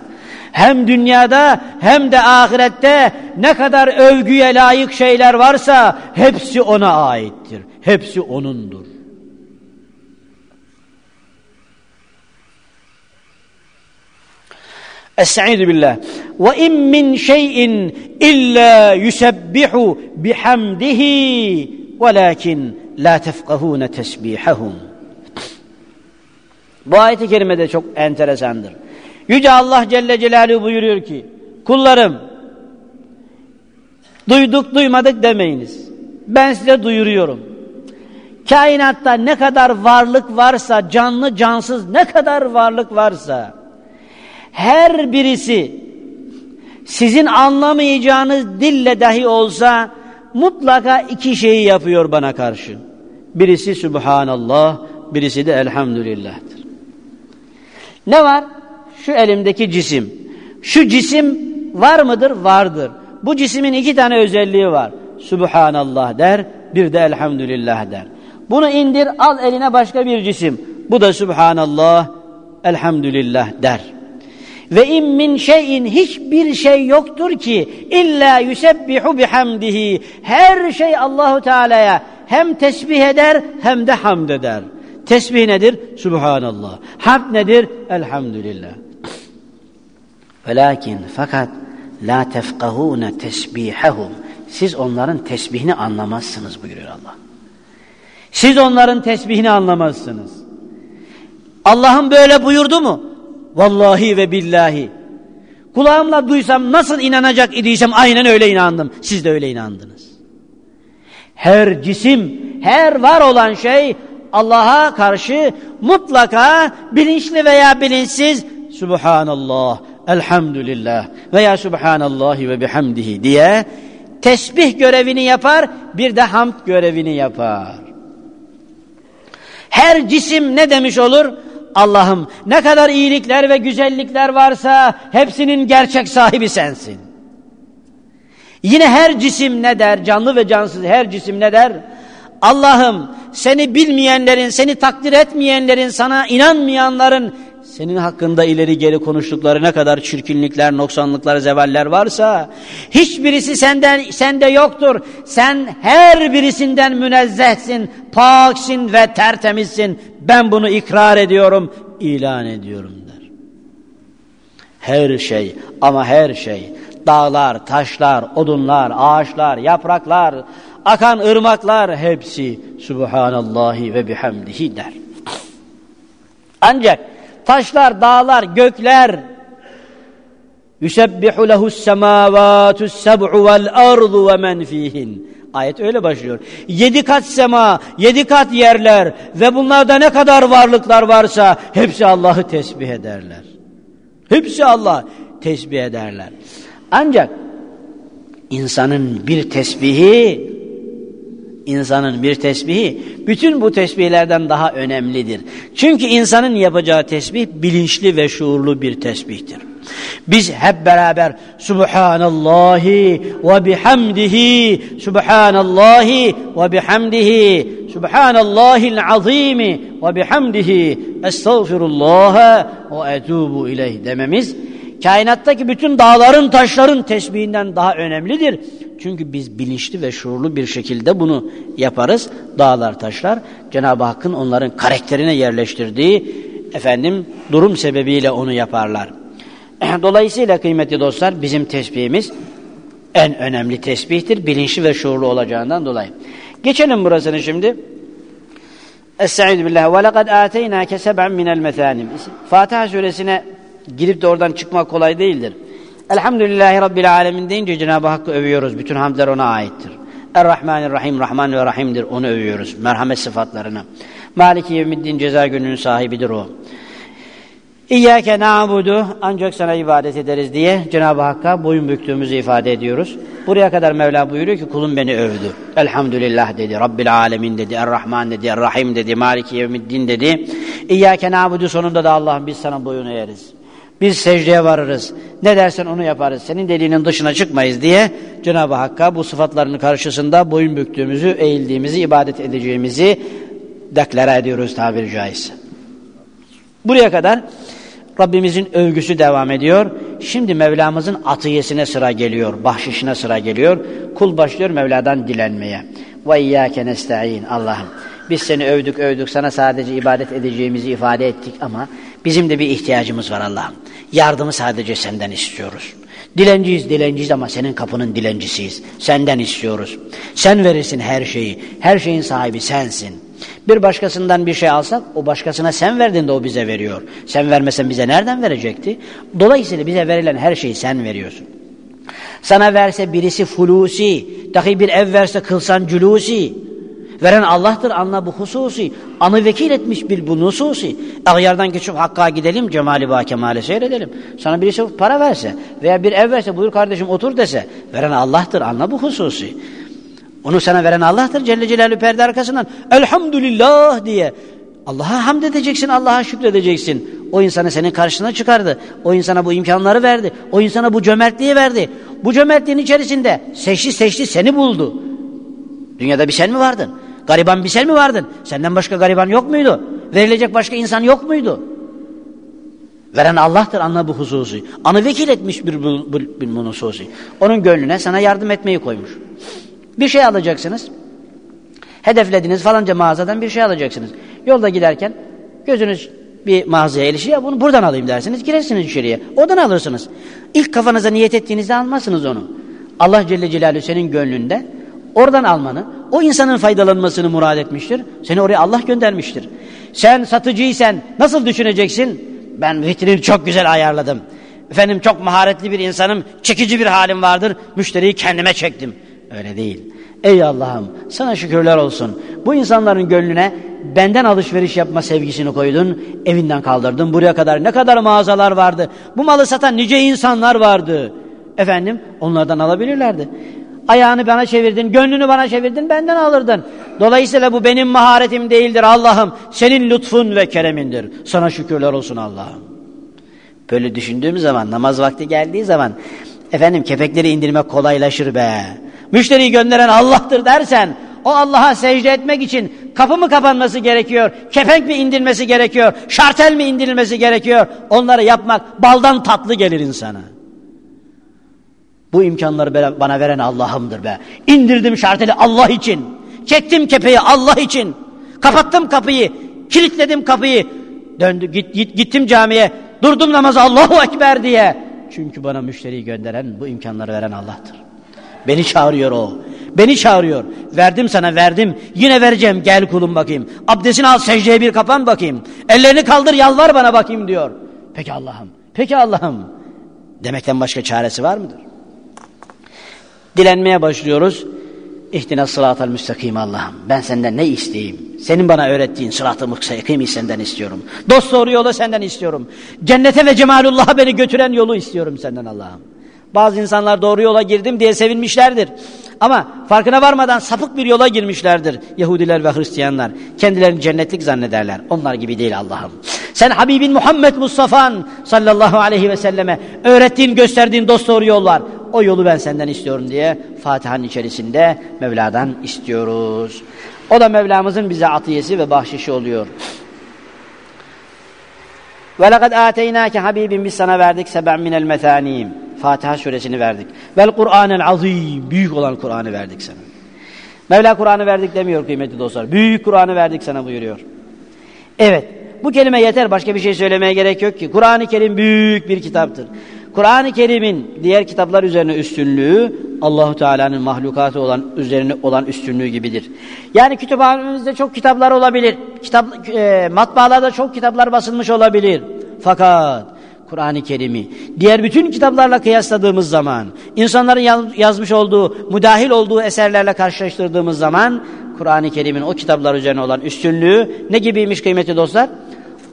Hem dünyada hem de ahirette ne kadar övgüye layık şeyler varsa hepsi ona aittir. Hepsi onundur. Estaizu billah. Ve in min şeyin illa yusebbihu bihamdihi velakin la tefkahune tesbihahum. Bu ayet-i kerime de çok enteresandır. Yüce Allah Celle Celaluhu buyuruyor ki kullarım duyduk duymadık demeyiniz. Ben size duyuruyorum. Kainatta ne kadar varlık varsa canlı cansız ne kadar varlık varsa her birisi sizin anlamayacağınız dille dahi olsa mutlaka iki şeyi yapıyor bana karşı. Birisi Subhanallah, birisi de Elhamdülillah'tır. Ne var? Şu elimdeki cisim. Şu cisim var mıdır? Vardır. Bu cismin iki tane özelliği var. Subhanallah der, bir de Elhamdülillah der. Bunu indir, al eline başka bir cisim. Bu da Subhanallah, Elhamdülillah der. Ve in min şeyin hiçbir şey yoktur ki illa yusebbihu bihamdihi. Her şey Allahu Teala'ya hem tesbih eder hem de hamd eder. Tesbih nedir? Subhanallah. Hamd nedir? Elhamdülillah. Velakin fakat la tefkahune tesbihahum. Siz onların tesbihini anlamazsınız buyuruyor Allah. Siz onların tesbihini anlamazsınız. Allah'ın böyle buyurdu mu? Vallahi ve billahi. Kulağımla duysam nasıl inanacak idiysem aynen öyle inandım. Siz de öyle inandınız. Her cisim, her var olan şey Allah'a karşı mutlaka bilinçli veya bilinçsiz Subhanallah, Elhamdülillah veya Subhanallahi ve bihamdihi diye tesbih görevini yapar, bir de hamd görevini yapar. Her cisim ne demiş olur? Allah'ım ne kadar iyilikler ve güzellikler varsa hepsinin gerçek sahibi sensin. Yine her cisim ne der? Canlı ve cansız her cisim ne der? Allah'ım seni bilmeyenlerin, seni takdir etmeyenlerin, sana inanmayanların senin hakkında ileri geri konuştukları ne kadar çirkinlikler, noksanlıklar, zevaller varsa hiçbirisi senden sende yoktur. Sen her birisinden münezzehsin, paksin ve tertemizsin. Ben bunu ikrar ediyorum, ilan ediyorum der. Her şey ama her şey dağlar, taşlar, odunlar, ağaçlar, yapraklar, akan ırmaklar hepsi Subhanallahi ve bihamdihi der. Ancak taşlar, dağlar, gökler semavatus seb'u vel ardu ve men fihin. Ayet öyle başlıyor. Yedi kat sema, yedi kat yerler ve bunlarda ne kadar varlıklar varsa hepsi Allah'ı tesbih ederler. Hepsi Allah tesbih ederler. Ancak insanın bir tesbihi insanın bir tesbihi bütün bu tesbihlerden daha önemlidir. Çünkü insanın yapacağı tesbih bilinçli ve şuurlu bir tesbihtir. Biz hep beraber Subhanallahi ve bihamdihi Subhanallahi ve bihamdihi Subhanallahil azimi ve bihamdihi Estağfirullah ve etubu ileyh dememiz kainattaki bütün dağların taşların tesbihinden daha önemlidir. Çünkü biz bilinçli ve şuurlu bir şekilde bunu yaparız. Dağlar taşlar Cenab-ı Hakk'ın onların karakterine yerleştirdiği efendim durum sebebiyle onu yaparlar. (clears throat) Dolayısıyla kıymetli dostlar bizim tesbihimiz en önemli tesbihtir. Bilinçli ve şuurlu olacağından dolayı. Geçelim burasını şimdi. Estaizu billah ve lekad âteynâke seb'en minel methânim. Fatiha suresine girip de oradan çıkmak kolay değildir. Elhamdülillahi Rabbil alemin deyince Cenab-ı Hakk'ı övüyoruz. Bütün hamdler ona aittir. Er-Rahmanir-Rahim, Rahman ve Rahim'dir. Onu övüyoruz. Merhamet sıfatlarını. Maliki yevmiddin ceza gününün sahibidir o. İyyâke na'budu ancak sana ibadet ederiz diye Cenab-ı Hakk'a boyun büktüğümüzü ifade ediyoruz. Buraya kadar Mevla buyuruyor ki kulum beni övdü. Elhamdülillah dedi, Rabbil alemin dedi, Er-Rahman dedi, Er-Rahim dedi, Maliki yevmiddin dedi. İyyâke na'budu sonunda da Allah'ım biz sana boyun eğeriz. Biz secdeye varırız. Ne dersen onu yaparız. Senin dediğinin dışına çıkmayız diye Cenab-ı Hakk'a bu sıfatlarının karşısında boyun büktüğümüzü, eğildiğimizi, ibadet edeceğimizi deklare ediyoruz tabiri caizse. Buraya kadar Rabbimizin övgüsü devam ediyor. Şimdi Mevlamızın atiyesine sıra geliyor, bahşişine sıra geliyor. Kul başlıyor Mevla'dan dilenmeye. Ve iyyâke nesta'in Allah'ım. Biz seni övdük övdük sana sadece ibadet edeceğimizi ifade ettik ama bizim de bir ihtiyacımız var Allah'ım. Yardımı sadece senden istiyoruz. Dilenciyiz dilenciyiz ama senin kapının dilencisiyiz. Senden istiyoruz. Sen verirsin her şeyi. Her şeyin sahibi sensin. Bir başkasından bir şey alsak o başkasına sen verdin de o bize veriyor. Sen vermesen bize nereden verecekti? Dolayısıyla bize verilen her şeyi sen veriyorsun. Sana verse birisi fulusi, dahi bir ev verse kılsan culusi. Veren Allah'tır anla bu hususi. Anı vekil etmiş bil bu nususi. Ağyardan geçip Hakk'a gidelim cemali ba kemale seyredelim. Sana birisi para verse veya bir ev verse buyur kardeşim otur dese. Veren Allah'tır anla bu hususi. Onu sana veren Allah'tır Celle Celaluhu perde arkasından. Elhamdülillah diye. Allah'a hamd edeceksin, Allah'a şükredeceksin. O insanı senin karşına çıkardı. O insana bu imkanları verdi. O insana bu cömertliği verdi. Bu cömertliğin içerisinde seçti seçti seni buldu. Dünyada bir sen mi vardın? Gariban bir sen mi vardın? Senden başka gariban yok muydu? Verilecek başka insan yok muydu? Veren Allah'tır anla bu hususu. Anı vekil etmiş bir, bir hususu. Onun gönlüne sana yardım etmeyi koymuş. Bir şey alacaksınız. Hedeflediniz falanca mağazadan bir şey alacaksınız. Yolda giderken gözünüz bir mağazaya ilişir ya bunu buradan alayım dersiniz. Girersiniz içeriye. Oradan alırsınız. İlk kafanıza niyet ettiğinizde almazsınız onu. Allah Celle Celaluhu senin gönlünde oradan almanı, o insanın faydalanmasını murad etmiştir. Seni oraya Allah göndermiştir. Sen satıcıysan nasıl düşüneceksin? Ben vitrini çok güzel ayarladım. Efendim çok maharetli bir insanım, çekici bir halim vardır. Müşteriyi kendime çektim. Öyle değil. Ey Allah'ım sana şükürler olsun. Bu insanların gönlüne benden alışveriş yapma sevgisini koydun. Evinden kaldırdın. Buraya kadar ne kadar mağazalar vardı. Bu malı satan nice insanlar vardı. Efendim onlardan alabilirlerdi. Ayağını bana çevirdin, gönlünü bana çevirdin, benden alırdın. Dolayısıyla bu benim maharetim değildir Allah'ım. Senin lütfun ve keremindir. Sana şükürler olsun Allah'ım. Böyle düşündüğüm zaman, namaz vakti geldiği zaman, efendim kepekleri indirmek kolaylaşır be. Müşteriyi gönderen Allah'tır dersen, o Allah'a secde etmek için kapı mı kapanması gerekiyor, kepenk mi indirmesi gerekiyor, şartel mi indirilmesi gerekiyor? Onları yapmak baldan tatlı gelir insana. Bu imkanları bana veren Allah'ımdır be. İndirdim şarteli Allah için. Çektim kepeği Allah için. Kapattım kapıyı. Kilitledim kapıyı. Döndü, git, git, gittim camiye. Durdum namazı Allahu Ekber diye. Çünkü bana müşteriyi gönderen, bu imkanları veren Allah'tır. Beni çağırıyor o. Beni çağırıyor. Verdim sana verdim. Yine vereceğim. Gel kulum bakayım. Abdestini al secdeye bir kapan bakayım. Ellerini kaldır yalvar bana bakayım diyor. Peki Allah'ım. Peki Allah'ım. Demekten başka çaresi var mıdır? Dilenmeye başlıyoruz. İhtina sıratal müstakim Allah'ım. Ben senden ne isteyeyim? Senin bana öğrettiğin sırat-ı müstakimi senden istiyorum. Dost doğru yolu senden istiyorum. Cennete ve cemalullah'a beni götüren yolu istiyorum senden Allah'ım. Bazı insanlar doğru yola girdim diye sevinmişlerdir. Ama farkına varmadan sapık bir yola girmişlerdir. Yahudiler ve Hristiyanlar. Kendilerini cennetlik zannederler. Onlar gibi değil Allah'ım. Sen Habibin Muhammed Mustafa'nın sallallahu aleyhi ve selleme öğrettiğin, gösterdiğin dost doğru yol var. O yolu ben senden istiyorum diye Fatiha'nın içerisinde Mevla'dan istiyoruz. O da Mevlamızın bize atiyesi ve bahşişi oluyor. Lekad âteynâke Habibim biz sana verdik seben minel methânim. Fatiha suresini verdik. Vel Kur'anel azim. Büyük olan Kur'an'ı verdik sana. Mevla Kur'an'ı verdik demiyor kıymetli dostlar. Büyük Kur'an'ı verdik sana buyuruyor. Evet. Bu kelime yeter. Başka bir şey söylemeye gerek yok ki. Kur'an-ı Kerim büyük bir kitaptır. Kur'an-ı Kerim'in diğer kitaplar üzerine üstünlüğü Allahu Teala'nın mahlukatı olan üzerine olan üstünlüğü gibidir. Yani kütüphanemizde çok kitaplar olabilir. Kitap e, matbaalarda çok kitaplar basılmış olabilir. Fakat Kur'an-ı Kerim'i diğer bütün kitaplarla kıyasladığımız zaman, insanların yazmış olduğu, müdahil olduğu eserlerle karşılaştırdığımız zaman Kur'an-ı Kerim'in o kitaplar üzerine olan üstünlüğü ne gibiymiş kıymetli dostlar?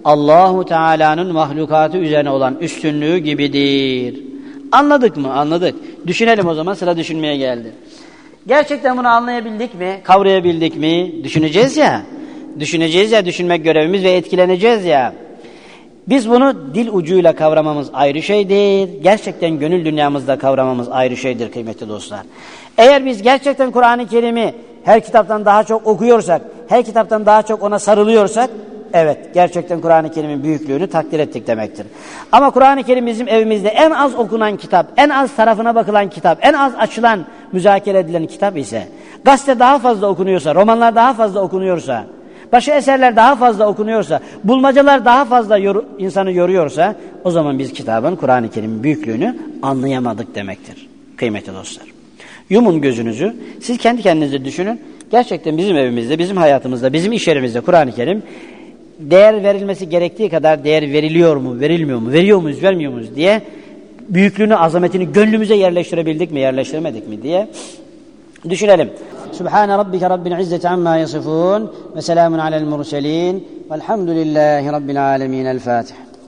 Allahu Teala'nın mahlukatı üzerine olan üstünlüğü gibidir. Anladık mı? Anladık. Düşünelim o zaman sıra düşünmeye geldi. Gerçekten bunu anlayabildik mi? Kavrayabildik mi? Düşüneceğiz ya. Düşüneceğiz ya düşünmek görevimiz ve etkileneceğiz ya. Biz bunu dil ucuyla kavramamız ayrı şeydir. Gerçekten gönül dünyamızda kavramamız ayrı şeydir kıymetli dostlar. Eğer biz gerçekten Kur'an-ı Kerim'i her kitaptan daha çok okuyorsak, her kitaptan daha çok ona sarılıyorsak, evet gerçekten Kur'an-ı Kerim'in büyüklüğünü takdir ettik demektir. Ama Kur'an-ı Kerim bizim evimizde en az okunan kitap, en az tarafına bakılan kitap, en az açılan, müzakere edilen kitap ise, gazete daha fazla okunuyorsa, romanlar daha fazla okunuyorsa, başka eserler daha fazla okunuyorsa, bulmacalar daha fazla yor, insanı yoruyorsa, o zaman biz kitabın, Kur'an-ı Kerim'in büyüklüğünü anlayamadık demektir. Kıymetli dostlar. Yumun gözünüzü, siz kendi kendinize düşünün. Gerçekten bizim evimizde, bizim hayatımızda, bizim iş yerimizde Kur'an-ı Kerim değer verilmesi gerektiği kadar değer veriliyor mu, verilmiyor mu, veriyor muyuz, vermiyor muyuz diye büyüklüğünü, azametini gönlümüze yerleştirebildik mi, yerleştiremedik mi diye düşünelim. Subhane rabbike rabbil izzeti amma yasifun ve selamun alel murselin velhamdülillahi rabbil alemin. El Fatiha.